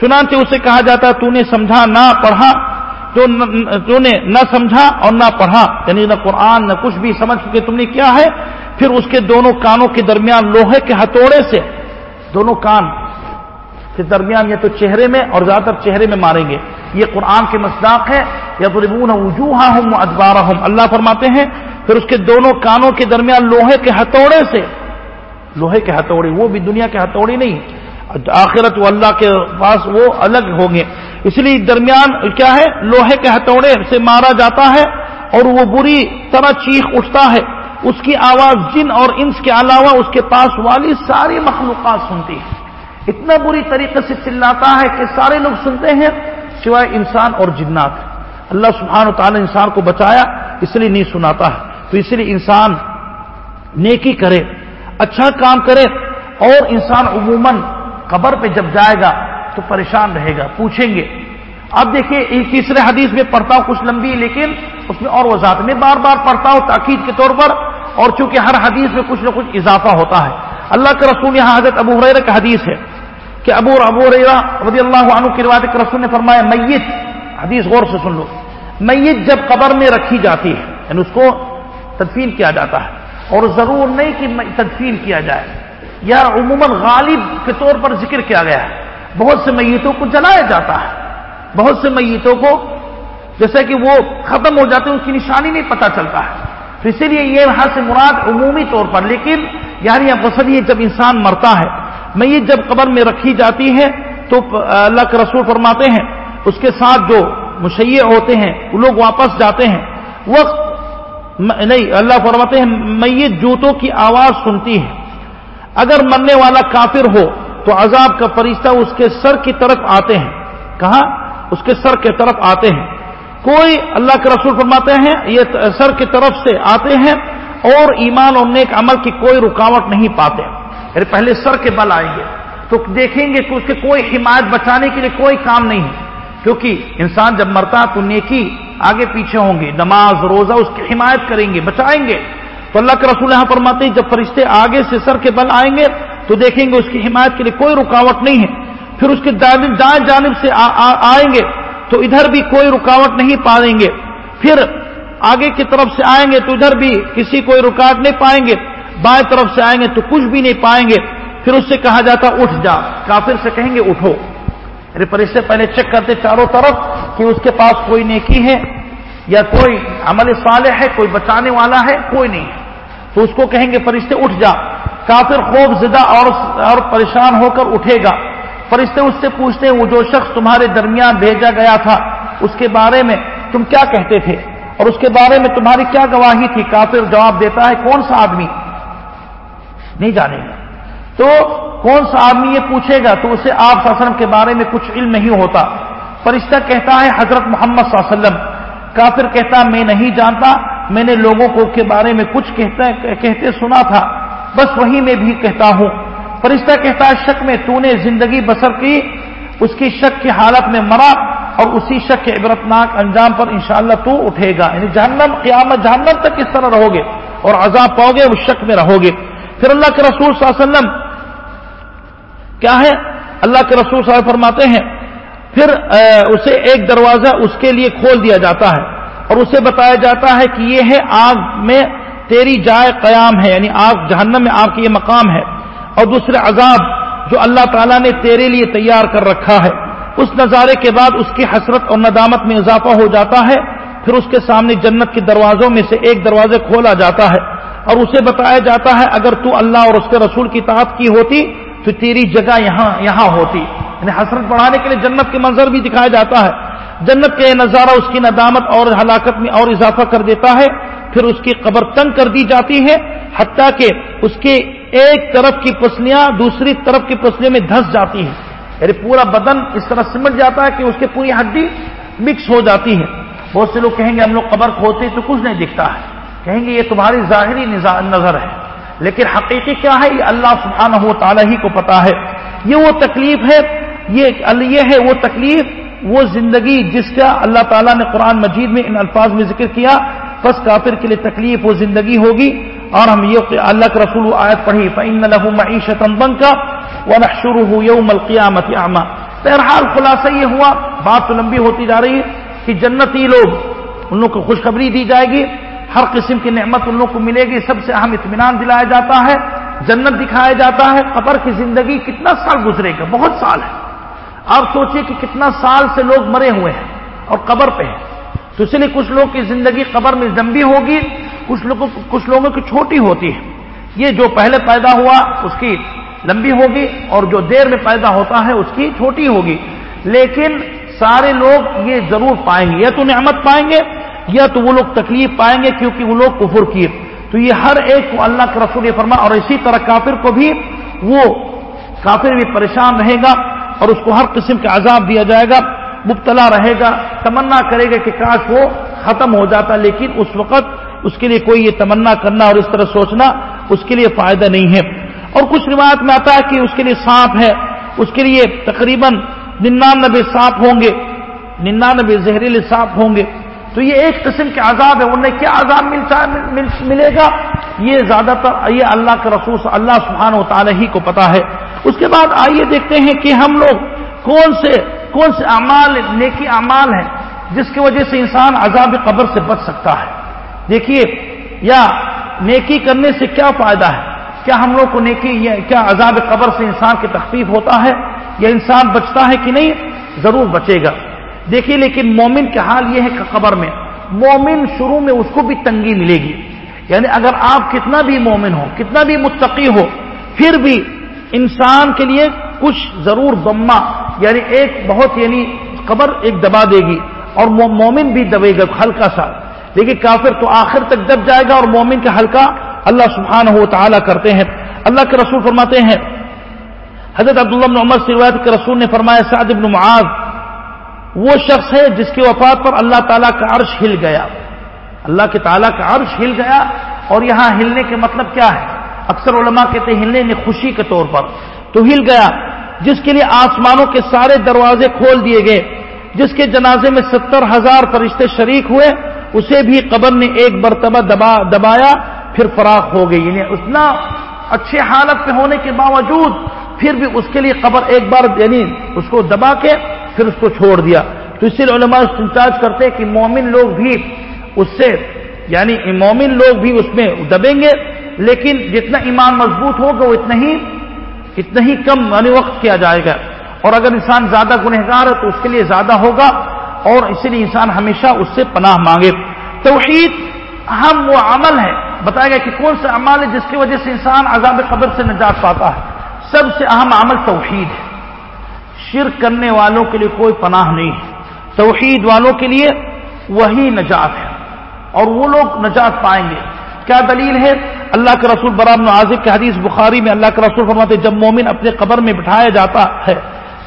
چنانچہ اسے کہا جاتا، تو نے سمجھا، نہ پڑھا تو نے نہ سمجھا اور نہ پڑھا یعنی نہ قرآن، نہ کچھ بھی سمجھ کے تم نے کیا ہے، پھر اس کے دونوں کانوں کے درمیان لوہے کے ہتھوڑے سے، دونوں کان کے درمیان یہ تو چہرے میں اور زیادہ تر چہرے میں ماریں گے۔ یہ قرآن کے مصداق ہے یا تو ربون وجوہا ہوں ادبارہ ہوں اللہ فرماتے ہیں، پھر اس کے دونوں کانوں کے درمیان لوہے کے ہتھوڑے سے، لوہے کے ہتھوڑے، وہ بھی دنیا کے ہتھوڑے نہیں آخرت وہ اللہ کے پاس وہ الگ ہوں گے۔ اس لیے درمیان کیا ہے؟ لوہے کے ہتھوڑے سے مارا جاتا ہے اور وہ بری طرح چیخ اٹھتا ہے۔ اس کی آواز جن اور انس کے علاوہ اس کے پاس والی ساری مخلوقات سنتی ہے۔ اتنا بری طریقے سے چلاتا ہے کہ سارے لوگ سنتے ہیں، سوائے انسان اور جنات۔ اللہ سبحانہ و تعالی انسان کو بچایا، اس لیے نہیں سناتا ہے۔ تو اس لیے انسان نیکی کرے اچھا کام کرے اور انسان عموماً قبر پہ جب جائے گا تو پریشان رہے گا، پوچھیں گے۔ اب دیکھیے تیسرے حدیث میں پڑھتا ہوں، کچھ لمبی، لیکن اس میں اور وضاحت میں بار بار پڑھتا ہوں تاکید کے طور پر۔ اور چونکہ ہر حدیث میں کچھ نہ کچھ اضافہ ہوتا ہے۔ اللہ کے رسول یہاں حضرت ابو حریر کا حدیث ہے کہ ابو ابو رضی اللہ عنہ کی روایت کے رسول نے فرمایا، میت حدیث غور سے سن لو۔ میت جب قبر میں رکھی جاتی ہے یعنی اس کو تدفین کیا جاتا ہے، اور ضرور نہیں کہ تدفین کیا جائے۔ یا عموماً غالب کے طور پر ذکر کیا گیا ہے۔ بہت سے میتوں کو جلایا جاتا ہے۔ بہت سے میتوں کو جیسے کہ وہ ختم ہو جاتے ہیں اس کی نشانی نہیں پتہ چلتا ہے۔ تو اسی لیے یہ یہاں سے مراد عمومی طور پر۔ لیکن یعنی اب غسل یہ جب انسان مرتا ہے میں یہ جب قبر میں رکھی جاتی ہے تو اللہ کے رسول فرماتے ہیں، اس کے ساتھ جو مشیع ہوتے ہیں، وہ لوگ واپس جاتے ہیں۔ وقت نہیں، اللہ فرماتے ہیں، میت جوتوں کی آواز سنتی ہے۔ اگر مرنے والا کافر ہو تو عذاب کا فرشتہ اس کے سر کی طرف آتے ہیں۔ کہاں؟ اس کے سر کی طرف آتے ہیں۔ کوئی اللہ کے رسول فرماتے ہیں، یہ سر کی طرف سے آتے ہیں اور ایمان اور نیک عمل کی کوئی رکاوٹ نہیں پاتے۔ یعنی پہلے سر کے بل آئیں گے۔ تو دیکھیں گے کہ اس کے کوئی حمایت بچانے کے لیے کوئی کام نہیں ہے۔ کیونکہ انسان جب مرتا تو نیکی آگے پیچھے ہوں گے، نماز، روزہ، اس کی حمایت کریں گے، بچائیں گے۔ تو اللہ کے رسول یہاں فرماتے ہیں، جب فرشتے آگے سے سر کے بل آئیں گے، تو دیکھیں گے اس کی حمایت کے لیے کوئی رکاوٹ نہیں ہے۔ پھر اس کے دائیں جانب سے آئیں گے، تو ادھر بھی کوئی رکاوٹ نہیں پائیں گے۔ پھر آگے کی طرف سے آئیں گے، تو ادھر بھی کسی کوئی رکاوٹ نہیں پائیں گے۔ بائیں طرف سے آئیں گے، تو کچھ بھی نہیں پائیں گے۔ پھر اس سے کہا جاتا، اٹھ جا۔ کافر سے کہیں گے، اٹھو۔ پر اس سے پہلے چیک کرتے چاروں طرف کہ اس کے پاس کوئی نیکی ہے یا کوئی عمل صالح ہے، کوئی بچانے والا ہے، کوئی نہیں۔ ہے تو اس کو کہیں گے فرشتے اٹھ جا۔ کافر خوف زدہ اور اور پریشان ہو کر اٹھے گا۔ فرشتے اس سے پوچھتے وہ جو شخص تمہارے درمیان بھیجا گیا تھا، اس کے بارے میں تم کیا کہتے تھے؟ اور اس کے بارے میں تمہاری کیا گواہی تھی؟ کافر جواب دیتا ہے، کون سا آدمی؟ نہیں جانے گا۔ تو کون سا آدمی یہ پوچھے گا؟ تو اسے آپ وسلم کے بارے میں کچھ علم نہیں ہوتا۔ فرشتہ کہتا ہے، حضرت محمد صلی اللہ علیہ وسلم کافر کہتا میں نہیں جانتا میں نے لوگوں کو کے بارے میں کچھ کہتا کہتے سنا تھا۔ بس وہی میں بھی کہتا ہوں۔ فرشتہ کہتا ہے، شک میں تو نے زندگی بسر کی، اس کی شک کی حالت میں مرا اور اسی شک کے عبرتناک انجام پر انشاءاللہ تو اٹھے گا۔ یعنی جہنم، قیامت جہنم تک کس طرح رہو گے اور عذاب پاؤ گے اس شک میں رہو گے۔ پھر اللہ کے رسول صلی اللہ علیہ وسلم کیا ہے؟ اللہ کے رسول صلی اللہ علیہ وسلم فرماتے ہیں، پھر اسے ایک دروازہ اس کے لیے کھول دیا جاتا ہے۔ اور اسے بتایا جاتا ہے کہ یہ ہے آگ میں تیری جائے قیام ہے یعنی آگ جہنم میں آگ کی یہ مقام ہے۔ اور دوسرے عذاب جو اللہ تعالیٰ نے تیرے لیے تیار کر رکھا ہے۔ اس نظارے کے بعد اس کی حسرت اور ندامت میں اضافہ ہو جاتا ہے، پھر اس کے سامنے جنت کے دروازوں میں سے ایک دروازے کھولا جاتا ہے۔ اور اسے بتایا جاتا ہے، اگر تو اللہ اور اس کے رسول کی طاقت کی ہوتی، تو تیری جگہ یہاں یہاں ہوتی۔ یعنی حسرت بڑھانے کے لیے جنت کے منظر بھی دکھایا جاتا ہے۔ جنت کا یہ نظارہ اس کی ندامت اور ہلاکت میں اور اضافہ کر دیتا ہے، پھر اس کی قبر تنگ کر دی جاتی ہے، حتیٰ کہ اس کے ایک طرف کی پسلیاں دوسری طرف کی پسلیوں میں دھس جاتی ہیں۔ یعنی پورا بدن اس طرح سمٹ جاتا ہے کہ اس کی پوری ہڈی مکس ہو جاتی ہے۔ بہت سے لوگ کہیں گے ہم لوگ قبر کھوتے تو کچھ نہیں دکھتا ہے۔ کہیں گے یہ تمہاری ظاہری نظر ہے۔ لیکن حقیقی کیا ہے؟ یہ اللہ سبحانہ و تعالیٰ ہی کو پتا ہے۔ یہ وہ تکلیف ہے یہ ہے وہ تکلیف وہ زندگی جس کا اللہ تعالیٰ نے قرآن مجید میں ان الفاظ میں ذکر کیا بس کافر کے لیے تکلیف وہ زندگی ہوگی۔ اور ہم یہ اللہ کے رسول آیت پڑھی فعین لہو معیشت کا وہ شروع ہو یوم القیامت عامہ بہرحال خلاصہ یہ ہوا، بات تو لمبی ہوتی جا رہی ہے کہ جنتی لوگ ان لوگ کو خوشخبری دی جائے گی، ہر قسم کی نعمت ان لوگ کو ملے گی، سب سے اہم اطمینان دلایا جاتا ہے، جنت دکھایا جاتا ہے، قبر کی زندگی کتنا سال گزرے گا؟ بہت سال ہے۔ آپ سوچئے کہ کتنا سال سے لوگ مرے ہوئے ہیں اور قبر پہ ہیں۔ تو اس لیے کچھ لوگ کی زندگی قبر میں لمبی ہوگی، کچھ لوگوں کچھ لوگوں کی چھوٹی ہوتی ہے۔ یہ جو پہلے پیدا ہوا، اس کی لمبی ہوگی اور جو دیر میں پیدا ہوتا ہے، اس کی چھوٹی ہوگی۔ لیکن سارے لوگ یہ ضرور پائیں گے۔ یا تو نعمت پائیں گے، یا تو وہ لوگ تکلیف پائیں گے کیونکہ وہ لوگ کفر کیے۔ تو یہ ہر ایک کو اللہ کے رسول فرما اور اسی طرح کافر کو بھی وہ کافر بھی پریشان رہے گا۔ اور اس کو ہر قسم کا عذاب دیا جائے گا، مبتلا رہے گا۔ تمنا کرے گا کہ کاش وہ ختم ہو جاتا، لیکن اس وقت اس کے لیے کوئی یہ تمنا کرنا اور اس طرح سوچنا اس کے لیے فائدہ نہیں ہے۔ اور کچھ روایت میں آتا ہے کہ اس کے لیے سانپ ہے، اس کے لیے تقریباً ننانبے سانپ ہوں گے ننانبے زہریلے سانپ ہوں گے۔ تو یہ ایک قسم کے عذاب ہے انہیں کیا عذاب ملتا ملے گا؟ یہ زیادہ تر یہ اللہ کے رسول اللہ سبحان و تعالی ہی کو پتا ہے۔ اس کے بعد آئیے دیکھتے ہیں کہ ہم لوگ کون سے کون سے اعمال نیکی اعمال ہیں جس کی وجہ سے انسان عذاب قبر سے بچ سکتا ہے۔ دیکھیے، یا نیکی کرنے سے کیا فائدہ ہے؟ کیا ہم لوگ کو نیکی کیا عذاب قبر سے انسان کی تخفیف ہوتا ہے؟ یا انسان بچتا ہے کہ نہیں؟ ضرور بچے گا۔ دیکھیے، لیکن مومن کا حال یہ ہے کہ قبر میں مومن شروع میں اس کو بھی تنگی ملے گی۔ یعنی اگر آپ کتنا بھی مومن ہو، کتنا بھی متقی ہو، پھر بھی انسان کے لیے کچھ ضرور دما یعنی ایک بہت یعنی قبر ایک دبا دے گی اور مومن بھی دبے گا ہلکا سا۔ لیکن کافر تو آخر تک دب جائے گا اور مومن کا ہلکا اللہ سبحانہ ہو تعالیٰ کرتے ہیں۔ اللہ کے رسول فرماتے ہیں، حضرت عبداللہ بن عمر سے روایت کے رسول نے فرمایا، سعد بن معاذ، وہ شخص ہے جس کے وفات پر اللہ تعالیٰ کا عرش ہل گیا۔ اللہ کے تعالیٰ کا عرش ہل گیا اور یہاں ہلنے کے مطلب کیا ہے؟ اکثر علماء کہتے ہیں ہلنے نے خوشی کے طور پر۔ تو ہل گیا، جس کے لیے آسمانوں کے سارے دروازے کھول دیے گئے، جس کے جنازے میں ستر ہزار فرشتے شریک ہوئے، اسے بھی قبر نے ایک مرتبہ دبا، دبایا، پھر فراخ ہو گئی یعنی اتنا اچھے حالت میں ہونے کے باوجود پھر بھی اس کے لیے قبر ایک بار یعنی اس کو دبا کے پھر اس کو چھوڑ دیا۔ تو اس لیے علماء انچارج کرتے کہ مومن لوگ بھی اس سے یعنی مومن لوگ بھی اس میں دبیں گے۔ لیکن جتنا ایمان مضبوط ہوگا وہ اتنا ہی اتنا ہی کم یعنی وقت کیا جائے گا۔ اور اگر انسان زیادہ گنہگار ہے تو اس کے لیے زیادہ ہوگا اور اسی لیے انسان ہمیشہ اس سے پناہ مانگے۔ توحید اہم وہ عمل ہے۔ بتایا گیا کہ کون سا عمل ہے جس کی وجہ سے انسان عذاب قبر سے نجات پاتا ہے۔ سب سے اہم عمل توحید ہے۔ شرک کرنے والوں کے لیے کوئی پناہ نہیں ہے۔ توحید والوں کے لیے وہی نجات ہے۔ اور وہ لوگ نجات پائیں گے۔ کیا دلیل ہے؟ اللہ کے رسول برام عازب کے حدیث بخاری میں اللہ کے رسول فرماتے جب مومن اپنے قبر میں بٹھایا جاتا ہے،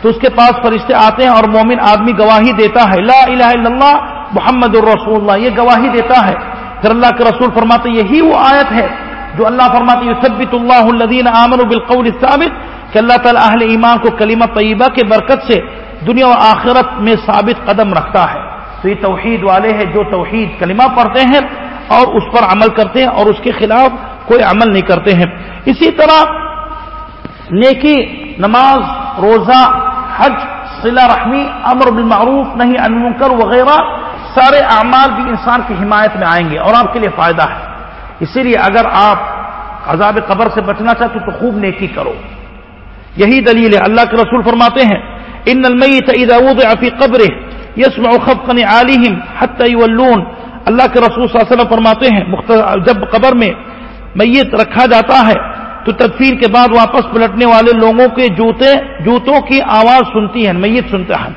تو اس کے پاس فرشتے آتے ہیں اور مومن آدمی گواہی دیتا ہے، لا الہ الا اللہ محمد الرسول اللہ، یہ گواہی دیتا ہے۔ پھر اللہ کے رسول فرماتے یہی وہ آیت ہے جو اللہ فرماتے یثبت اللہ الذین آمنوا بالقول الثابت، کہ اللہ تعالی اہل ایمان کو کلمہ طیبہ کے برکت سے دنیا و آخرت میں ثابت قدم رکھتا ہے۔ تو یہ توحید والے ہیں جو توحید کلمہ پڑھتے ہیں اور اس پر عمل کرتے ہیں اور اس کے خلاف کوئی عمل نہیں کرتے ہیں۔ اسی طرح نیکی، نماز، روزہ، حج، صلہ رحمی، امر بالمعروف نہیں انمکر وغیرہ سارے اعمال بھی انسان کی حمایت میں آئیں گے اور آپ کے لیے فائدہ ہے۔ اسی لیے اگر آپ عذاب قبر سے بچنا چاہتے تو خوب نیکی کرو۔ یہی دلیل ہے۔ اللہ کے رسول فرماتے ہیں، ان المیت اذا وضع في قبره يسمع خفقا عاليهم حتى يولون اللہ کے رسول صلی اللہ علیہ وسلم فرماتے ہیں جب قبر میں میت رکھا جاتا ہے، تو تدفین کے بعد واپس پلٹنے والے لوگوں کے جوتے جوتوں کی آواز سنتی ہیں، میت سنتا ہے۔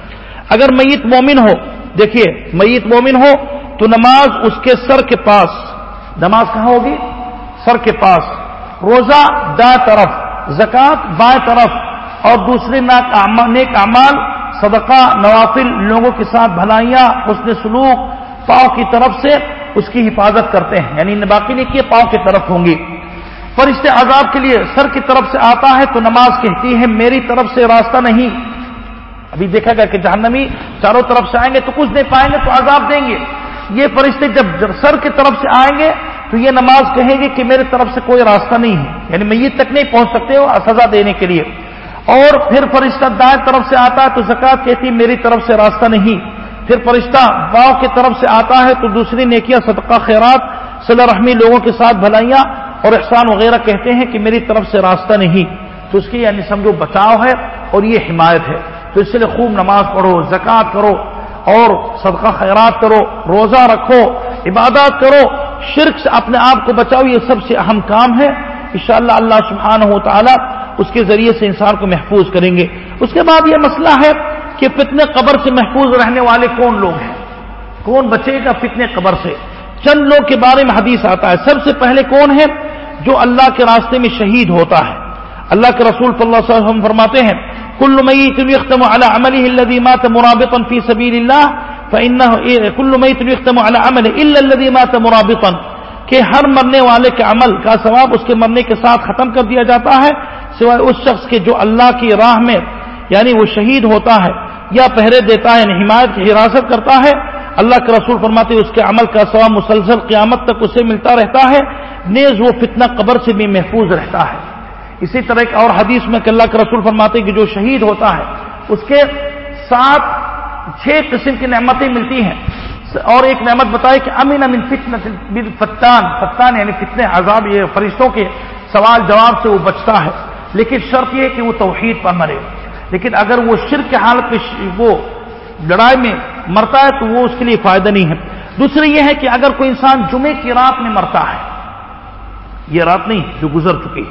اگر میت مومن ہو، دیکھیے، میت مومن ہو، تو نماز اس کے سر کے پاس۔ نماز کہاں ہوگی؟ سر کے پاس۔ روزہ دا طرف زکات بائیں طرف۔ اور دوسرے نیک اعمال، صدقہ، نوافل، لوگوں کے ساتھ بھلائیاں اس نے سلوک پاؤں کی طرف سے اس کی حفاظت کرتے ہیں۔ یعنی باقی نہیں کیے، پاؤں کی طرف ہوں گی۔ فرشتے عذاب کے لیے سر کی طرف سے آتا ہے تو نماز کہتی ہے، میری طرف سے راستہ نہیں۔ ابھی دیکھا گیا کہ جہنمی چاروں طرف سے آئیں گے تو کچھ نہیں پائیں گے تو عذاب دیں گے۔ یہ فرشتے جب سر کی طرف سے آئیں گے تو یہ نماز کہیں گے کہ میرے طرف سے کوئی راستہ نہیں ہے۔ یعنی میں یہ تک نہیں پہنچ سکتے ہو سزا دینے کے لیے۔ اور پھر فرشتہ دائیں طرف سے آتا ہے تو زکات کہتی میری طرف سے راستہ نہیں۔ پھر فرشتہ باؤ کی طرف سے آتا ہے تو دوسری نیکیاں، صدقہ، خیرات صلی رحمی لوگوں کے ساتھ بھلائیاں اور احسان وغیرہ کہتے ہیں کہ میری طرف سے راستہ نہیں۔ تو اس کی یعنی سمجھو بچاؤ ہے اور یہ حمایت ہے۔ تو اس لیے خوب نماز پڑھو، زکوٰۃ کرو اور صدقہ، خیرات کرو، روزہ رکھو، عبادات کرو۔ شرک سے اپنے آپ کو بچاؤ، یہ سب سے اہم کام ہے۔ انشاءاللہ اللہ سبحانہ و تعالی اس کے ذریعے سے انسان کو محفوظ کریں گے۔ اس کے بعد یہ مسئلہ ہے کہ فتنے قبر سے محفوظ رہنے والے کون لوگ ہیں؟ کون بچے گا فتنے قبر سے؟ چند لوگ کے بارے میں حدیث آتا ہے۔ سب سے پہلے کون ہے؟ جو اللہ کے راستے میں شہید ہوتا ہے۔ اللہ کے رسول صلی اللہ علیہ وسلم فرماتے ہیں، کل میت یختم على عمله الذي مات مرابطا في سبيل الله فانه كل میت یختم على عمله الا الذي مات مرابطا۔ کہ ہر مرنے والے کے عمل کا ثواب اس کے مرنے کے ساتھ ختم کر دیا جاتا ہے، سوائے اس شخص کے جو اللہ کی راہ میں یعنی وہ شہید ہوتا ہے۔ یا پہرے دیتا ہے یعنی حمایت کی حراست کرتا ہے۔ اللہ کے رسول فرماتے اس کے عمل کا ثواب مسلسل قیامت تک اسے ملتا رہتا ہے۔ نیز وہ فتنہ قبر سے بھی محفوظ رہتا ہے۔ اسی طرح ایک اور حدیث میں کہ اللہ کے رسول فرماتے کہ جو شہید ہوتا ہے، اس کے ساتھ چھ قسم کی نعمتیں ملتی ہیں۔ اور ایک نعمت بتائے کہ امین امین فتن فتان فتان یعنی فتنے، عذاب یہ فرشتوں کے سوال جواب سے وہ بچتا ہے۔ لیکن شرط یہ کہ وہ توحید پر مرے۔ لیکن اگر وہ شرک کی حالت میں وہ لڑائی میں مرتا ہے تو وہ اس کے لیے فائدہ نہیں ہے۔ دوسری یہ ہے کہ اگر کوئی انسان جمعے کی رات میں مرتا ہے، یہ رات نہیں، جو گزر چکی۔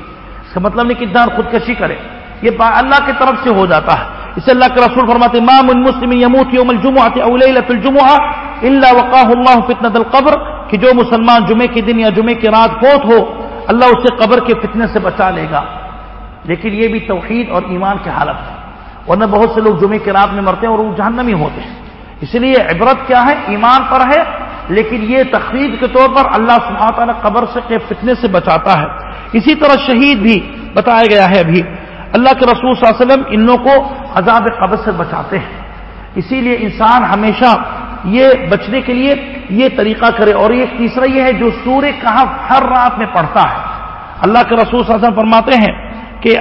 اس کا مطلب نہیں کہ انسان خودکشی کرے۔ یہ اللہ کی طرف سے ہو جاتا ہے۔ اسے اللہ کے رسول فرماتے امام المسلم یموت یوم الجمعہ اولیلۃ الجمعہ الا وقاه الله فتنه القبر کہ جو مسلمان جمعے کے دن یا جمعے کی رات فوت ہو، اللہ اسے قبر کے فتنے سے بچا لے گا۔ لیکن یہ بھی توحید اور ایمان کی حالت ہے۔ ورنہ بہت سے لوگ جمعے کی رات میں مرتے ہیں اور وہ جہنمی ہوتے ہیں۔ اس لیے عبرت کیا ہے؟ ایمان پر ہے، لیکن یہ تخفیف کے طور پر اللہ سبحانہ تعالیٰ قبر سے فتنے سے بچاتا ہے۔ اسی طرح شہید بھی بتایا گیا ہے ابھی۔ اللہ کے رسول صلی اللہ علیہ وسلم ان لوگوں کو عذاب قبر سے بچاتے ہیں۔ اسی لیے انسان ہمیشہ یہ بچنے کے لیے یہ طریقہ کرے۔ اور یہ تیسرا یہ ہے، جو سورہ کہاں ہر رات میں پڑھتا ہے۔ اللہ کے رسول صلی اللہ علیہ وسلم فرماتے ہیں کہ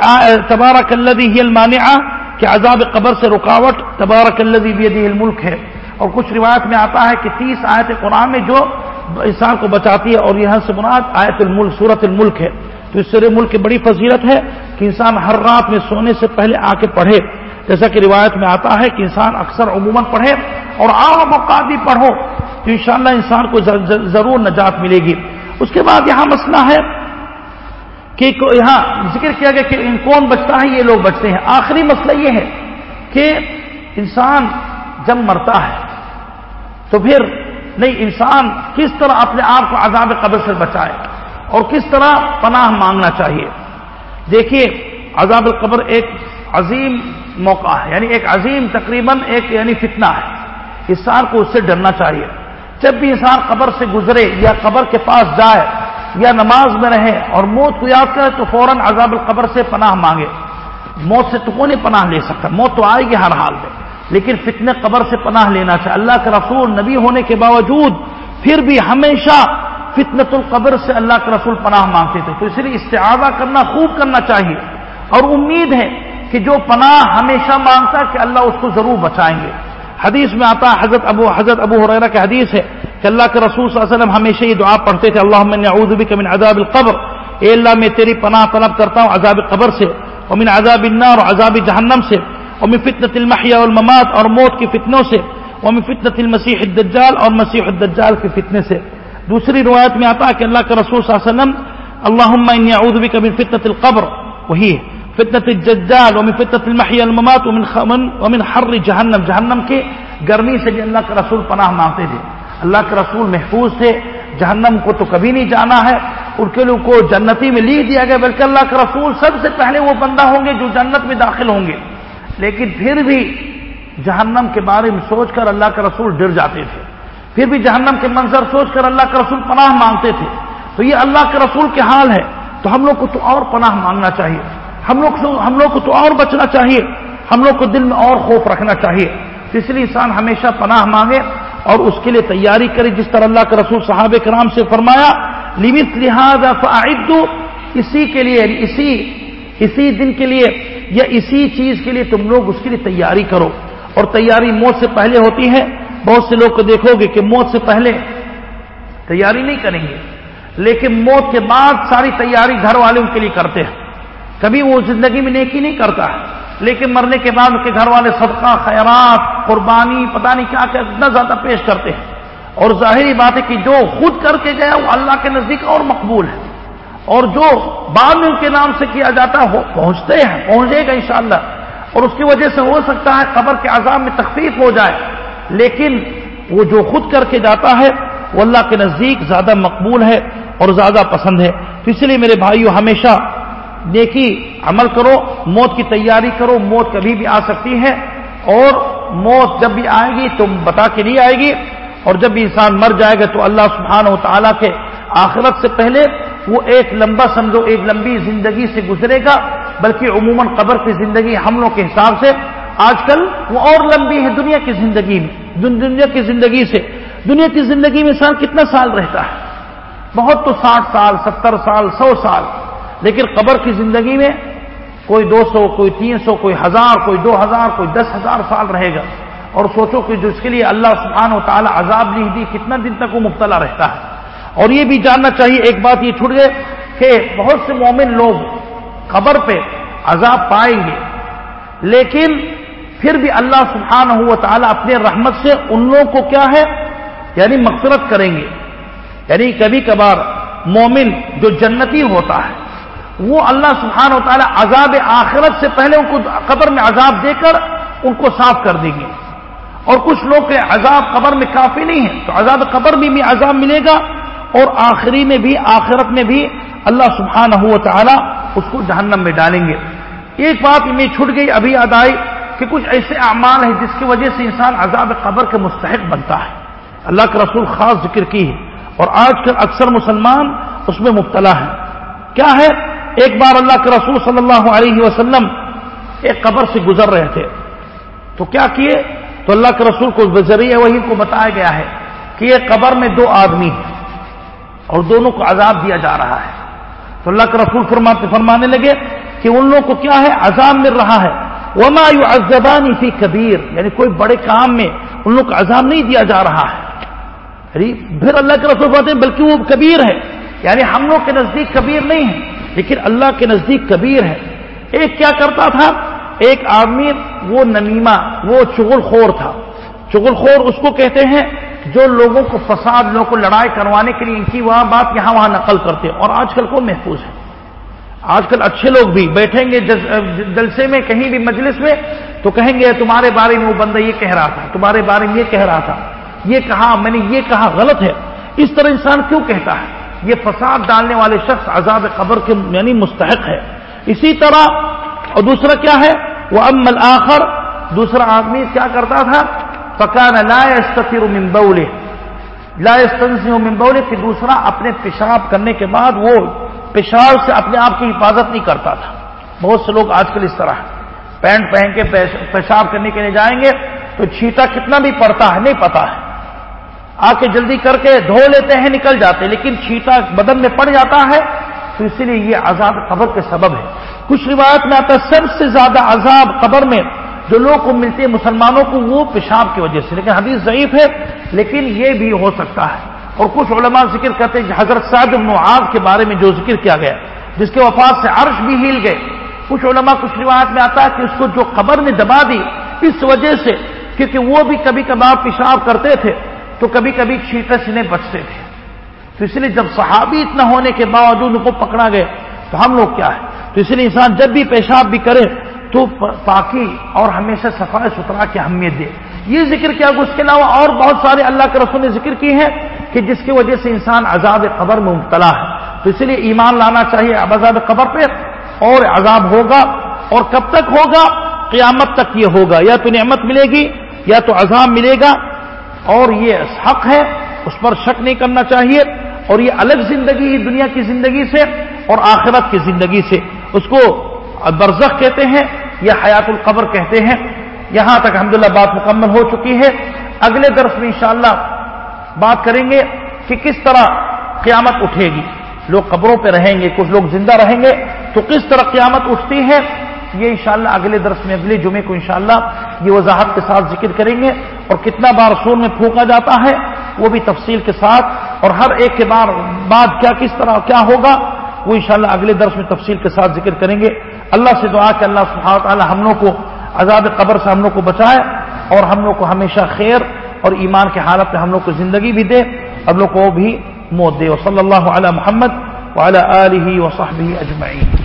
تبارک الذی ہی المانعہ کہ عذاب قبر سے رکاوٹ تبارک الذی بیدہ الملک ہے۔ اور کچھ روایت میں آتا ہے کہ تیس آیت قرآن میں جو انسان کو بچاتی ہے اور یہاں سے مراد آیت الملک صورت الملک ہے۔ تو اس سے ملک کی بڑی فضیلت ہے کہ انسان ہر رات میں سونے سے پہلے آ کے پڑھے۔ جیسا کہ روایت میں آتا ہے کہ انسان اکثر عموماً پڑھے اور عام اوقات بھی پڑھو تو انشاءاللہ انسان کو ضرور نجات ملے گی۔ اس کے بعد یہاں مسئلہ ہے کہ یہاں ذکر کیا گیا کہ کون بچتا ہے؟ یہ لوگ بچتے ہیں۔ آخری مسئلہ یہ ہے کہ انسان جب مرتا ہے تو پھر نہیں، انسان کس طرح اپنے آپ کو عذاب قبر سے بچائے اور کس طرح پناہ مانگنا چاہیے۔ دیکھیے، عذاب القبر ایک عظیم موقع ہے یعنی ایک عظیم تقریباً ایک یعنی فتنہ ہے۔ انسان کو اس سے ڈرنا چاہیے۔ جب بھی انسان قبر سے گزرے یا قبر کے پاس جائے یا نماز میں رہے اور موت کو یاد کرے تو فوراً عذاب القبر سے پناہ مانگے۔ موت سے تو کون پناہ لے سکتا، موت تو آئے گی ہر حال میں۔ لیکن فتنے قبر سے پناہ لینا چاہیے۔ اللہ کے رسول نبی ہونے کے باوجود پھر بھی ہمیشہ فتنت القبر سے اللہ کے رسول پناہ مانگتے تھے۔ تو اس لیے استعادہ کرنا، خوب کرنا چاہیے۔ اور امید ہے کہ جو پناہ ہمیشہ مانگتا کہ اللہ اس کو ضرور بچائیں گے۔ حدیث میں آتا حضرت ابو حضرت ابو حریرہ کے حدیث ہے۔ کہ اللہ کے رسول صلی اللہ علیہ وسلم ہمیشہ یہ دعا پڑھتے تھے اللہ اعوذ بک من عذاب القبر. اے اللہ میں تیری پناہ طلب کرتا ہوں عذاب قبر سے ومن عذاب النار اور عذاب جہنم سے ومن فتنة المحیا والممات اور موت کی فتنوں سے ومن فتنة المسیح الدجال اور مسیح الدجال کے فتنے سے۔ دوسری روایت میں آتا ہے کہ اللہ کے رسول صلی اللہ علیہ وسلم اللہم انی اعوذ بک من فتنة القبر. وہی ہے فتنة الجدال ومن فتنة المحیا الممات ومن, ومن حر جہنم جہنم کے گرمی سے بھی اللہ کے رسول پناہ مانگتے تھے۔ اللہ کے رسول محفوظ تھے، جہنم کو تو کبھی نہیں جانا ہے۔ ان کے لوگ کو جنتی میں لی دیا گیا، بلکہ اللہ کے رسول سب سے پہلے وہ بندہ ہوں گے جو جنت میں داخل ہوں گے۔ لیکن پھر بھی جہنم کے بارے میں سوچ کر اللہ کے رسول ڈر جاتے تھے۔ پھر بھی جہنم کے منظر سوچ کر اللہ کے رسول پناہ مانگتے تھے۔ تو یہ اللہ کے رسول کے حال ہے۔ تو ہم لوگ کو تو اور پناہ مانگنا چاہیے۔ ہم لوگ ہم لوگ کو تو اور بچنا چاہیے۔ ہم لوگ کو دل میں اور خوف رکھنا چاہیے۔ اس لیے انسان ہمیشہ پناہ مانگے۔ اور اس کے لیے تیاری کرے جس طرح اللہ کے رسول صحابہ کرام سے فرمایا لمت لہٰذا فعدو اسی کے لیے یعنی اسی اسی دن کے لیے یا اسی چیز کے لیے تم لوگ اس کے لیے تیاری کرو۔ اور تیاری موت سے پہلے ہوتی ہے۔ بہت سے لوگ کو دیکھو گے کہ موت سے پہلے تیاری نہیں کریں گے۔ لیکن موت کے بعد ساری تیاری گھر والے ان کے لیے کرتے ہیں۔ کبھی وہ زندگی میں نیکی نہیں کرتا ہے۔ لیکن مرنے کے بعد ان کے گھر والے صدقہ، خیرات، قربانی، پتہ نہیں کیا کیا اتنا زیادہ پیش کرتے ہیں۔ اور ظاہری بات ہے کہ جو خود کر کے گیا وہ اللہ کے نزدیک اور مقبول ہے۔ اور جو بعد میں ان کے نام سے کیا جاتا ہے پہنچتے ہیں پہنچے گا انشاءاللہ۔ اور اس کی وجہ سے ہو سکتا ہے قبر کے عذاب میں تخفیف ہو جائے۔ لیکن وہ جو خود کر کے جاتا ہے، وہ اللہ کے نزدیک زیادہ مقبول ہے اور زیادہ پسند ہے۔ تو اس لیے میرے بھائیوں ہمیشہ نیکی عمل کرو، موت کی تیاری کرو، موت کبھی بھی آ سکتی ہے اور موت جب بھی آئے گی تو بتا کے نہیں آئے گی اور جب بھی انسان مر جائے گا تو اللہ سبحانہ و تعالیٰ کے آخرت سے پہلے وہ ایک لمبا سمجھو، ایک لمبی زندگی سے گزرے گا، بلکہ عموماً قبر کی زندگی ہم لوگ کے حساب سے آج کل وہ اور لمبی ہے دنیا کی زندگی میں دنیا کی زندگی سے۔ دنیا کی زندگی میں انسان کتنا سال رہتا ہے؟ بہت تو ساٹھ سال، ستر سال، سو سال۔ لیکن قبر کی زندگی میں کوئی دو سو، کوئی تین سو، کوئی ہزار، کوئی دو ہزار، کوئی دس ہزار سال رہے گا۔ اور سوچو کہ جو اس کے لیے اللہ سبحانہ و تعالیٰ عذاب لی دی، کتنا دن تک وہ مبتلا رہتا ہے۔ اور یہ بھی جاننا چاہیے، ایک بات یہ چھوٹ گئے کہ بہت سے مومن لوگ قبر پہ عذاب پائیں گے، لیکن پھر بھی اللہ سبحانہ و تعالیٰ اپنے رحمت سے ان لوگوں کو کیا ہے؟ یعنی مغفرت کریں گے۔ یعنی کبھی کبھار مومن جو جنتی ہوتا ہے وہ اللہ سبحانہ و تعالیٰ عذاب آخرت سے پہلے ان کو قبر میں عذاب دے کر ان کو صاف کر دیں گے۔ اور کچھ لوگ کے عذاب قبر میں کافی نہیں ہے تو عذاب قبر میں بھی عذاب ملے گا اور آخری میں بھی، آخرت میں بھی اللہ سبحانہ ہوا تعالیٰ اس کو جہنم میں ڈالیں گے۔ ایک بات میں چھٹ گئی ابھی یاد آئی کہ کچھ ایسے اعمال ہیں جس کی وجہ سے انسان عذاب قبر کے مستحق بنتا ہے۔ اللہ کے رسول خاص ذکر کی ہے اور آج کل اکثر مسلمان اس میں مبتلا ہے کیا ہے؟ ایک بار اللہ کے رسول صلی اللہ علیہ وسلم ایک قبر سے گزر رہے تھے۔ تو کیا کیے؟ تو اللہ کے رسول کو ذریعہ وہی کو بتایا گیا ہے کہ یہ قبر میں دو آدمی ہیں اور دونوں کو عذاب دیا جا رہا ہے۔ تو اللہ کے رسول فرماتے فرمانے لگے کہ ان لوگوں کو کیا ہے؟ عذاب مل رہا ہے۔ وما ازبانی فی کبیر یعنی کوئی بڑے کام میں ان لوگ کو عذاب نہیں دیا جا رہا ہے۔ یعنی پھر اللہ کے رسول ہیں بلکہ وہ کبیر ہے یعنی ہم لوگ کے نزدیک کبیر نہیں ہے لیکن اللہ کے نزدیک کبیر ہے۔ ایک کیا کرتا تھا؟ ایک آدمی وہ نمیما وہ چغل خور تھا۔ چغل خور اس کو کہتے ہیں جو لوگوں کو فساد، لوگوں کو لڑائی کروانے کے لیے ان کی وہاں بات یہاں وہاں نقل کرتے اور آج کل کو محفوظ ہے؟ آج کل اچھے لوگ بھی بیٹھیں گے جلسے میں، کہیں بھی مجلس میں تو کہیں گے تمہارے بارے میں وہ بندہ یہ کہہ رہا تھا، تمہارے بارے میں یہ کہہ رہا تھا، یہ کہا، میں نے یہ کہا، غلط ہے۔ اس طرح انسان کیوں کہتا ہے؟ یہ فساد ڈالنے والے شخص عذاب قبر کے یعنی مستحق ہے۔ اسی طرح، اور دوسرا کیا ہے؟ وہ امل آخر دوسرا آدمی کیا کرتا تھا؟ پکان لا استفر ممبولے لا استنسی ممبولے کہ دوسرا اپنے پیشاب کرنے کے بعد وہ پیشاب سے اپنے آپ کی حفاظت نہیں کرتا تھا۔ بہت سے لوگ آج کل اس طرح پینٹ پہن کے پیشاب کرنے کے لیے جائیں گے تو چھیٹا کتنا بھی پڑتا ہے، نہیں پتا ہے۔ آ کے جلدی کر کے دھو لیتے ہیں، نکل جاتے لیکن چھیٹا بدن میں پڑ جاتا ہے، تو اسی لیے یہ عذاب قبر کے سبب ہے۔ کچھ روایت میں آتا ہے، سب سے زیادہ عذاب قبر میں جو لوگ کو ملتے ہیں مسلمانوں کو، وہ پیشاب کی وجہ سے۔ لیکن حدیث ضعیف ہے، لیکن یہ بھی ہو سکتا ہے۔ اور کچھ علماء ذکر کرتے ہیں کہ حضرت سعد بن معاذ کے بارے میں جو ذکر کیا گیا، جس کے وفات سے عرش بھی ہل گئے۔ کچھ علماء کچھ روایت میں آتا ہے کہ اس کو جو قبر نے دبا دی، اس وجہ سے، کیونکہ وہ بھی کبھی کبھار پیشاب کرتے تھے۔ تو کبھی کبھی چھیٹے سنے بچتے تھے۔ تو اس لیے جب صحابی اتنا ہونے کے باوجود ان کو پکڑا گئے، تو ہم لوگ کیا ہے؟ تو اس لیے انسان جب بھی پیشاب بھی کرے، تو پاکی اور ہمیشہ صفائی ستھرا کی اہمیت دے۔ یہ ذکر کیا اس کے علاوہ اور بہت سارے اللہ کے رسول نے ذکر کی ہے کہ جس کی وجہ سے انسان عذاب قبر میں مبتلا ہے۔ تو اس لیے ایمان لانا چاہیے اب عذاب قبر پہ، اور عذاب ہوگا۔ اور کب تک ہوگا؟ قیامت تک یہ ہوگا۔ یا تو نعمت ملے گی، یا تو عذاب ملے گا۔ اور یہ حق ہے، اس پر شک نہیں کرنا چاہیے، اور یہ الگ زندگی دنیا کی زندگی سے اور آخرت کی زندگی سے۔ اس کو برزخ کہتے ہیں، یا حیات القبر کہتے ہیں۔ یہاں تک الحمدللہ بات مکمل ہو چکی ہے۔ اگلے درس میں انشاءاللہ بات کریں گے کہ کس طرح قیامت اٹھے گی۔ لوگ قبروں پہ رہیں گے، کچھ لوگ زندہ رہیں گے۔ تو کس طرح قیامت اٹھتی ہے؟ یہ انشاءاللہ اگلے درس میں، اگلے جمعے کو انشاءاللہ یہ وضاحت کے ساتھ ذکر کریں گے اور کتنا بار سور میں پھونکا جاتا ہے وہ بھی تفصیل کے ساتھ اور ہر ایک کے بار بعد کیا کس طرح کیا ہوگا وہ انشاءاللہ اگلے درس میں تفصیل کے ساتھ ذکر کریں گے۔ اللہ سے دعا کہ اللہ سبحانہ تعالی ہم لوگ کو عذاب قبر سے ہم لوگ کو بچائے اور ہم لوگ کو ہمیشہ خیر اور ایمان کے حالت میں ہم لوگ کو زندگی بھی دے۔ ہم لوگ کو بھی موت دے۔ اور صلی اللہ علیہ محمد وعلی آلہ وصحبہ اجمعین۔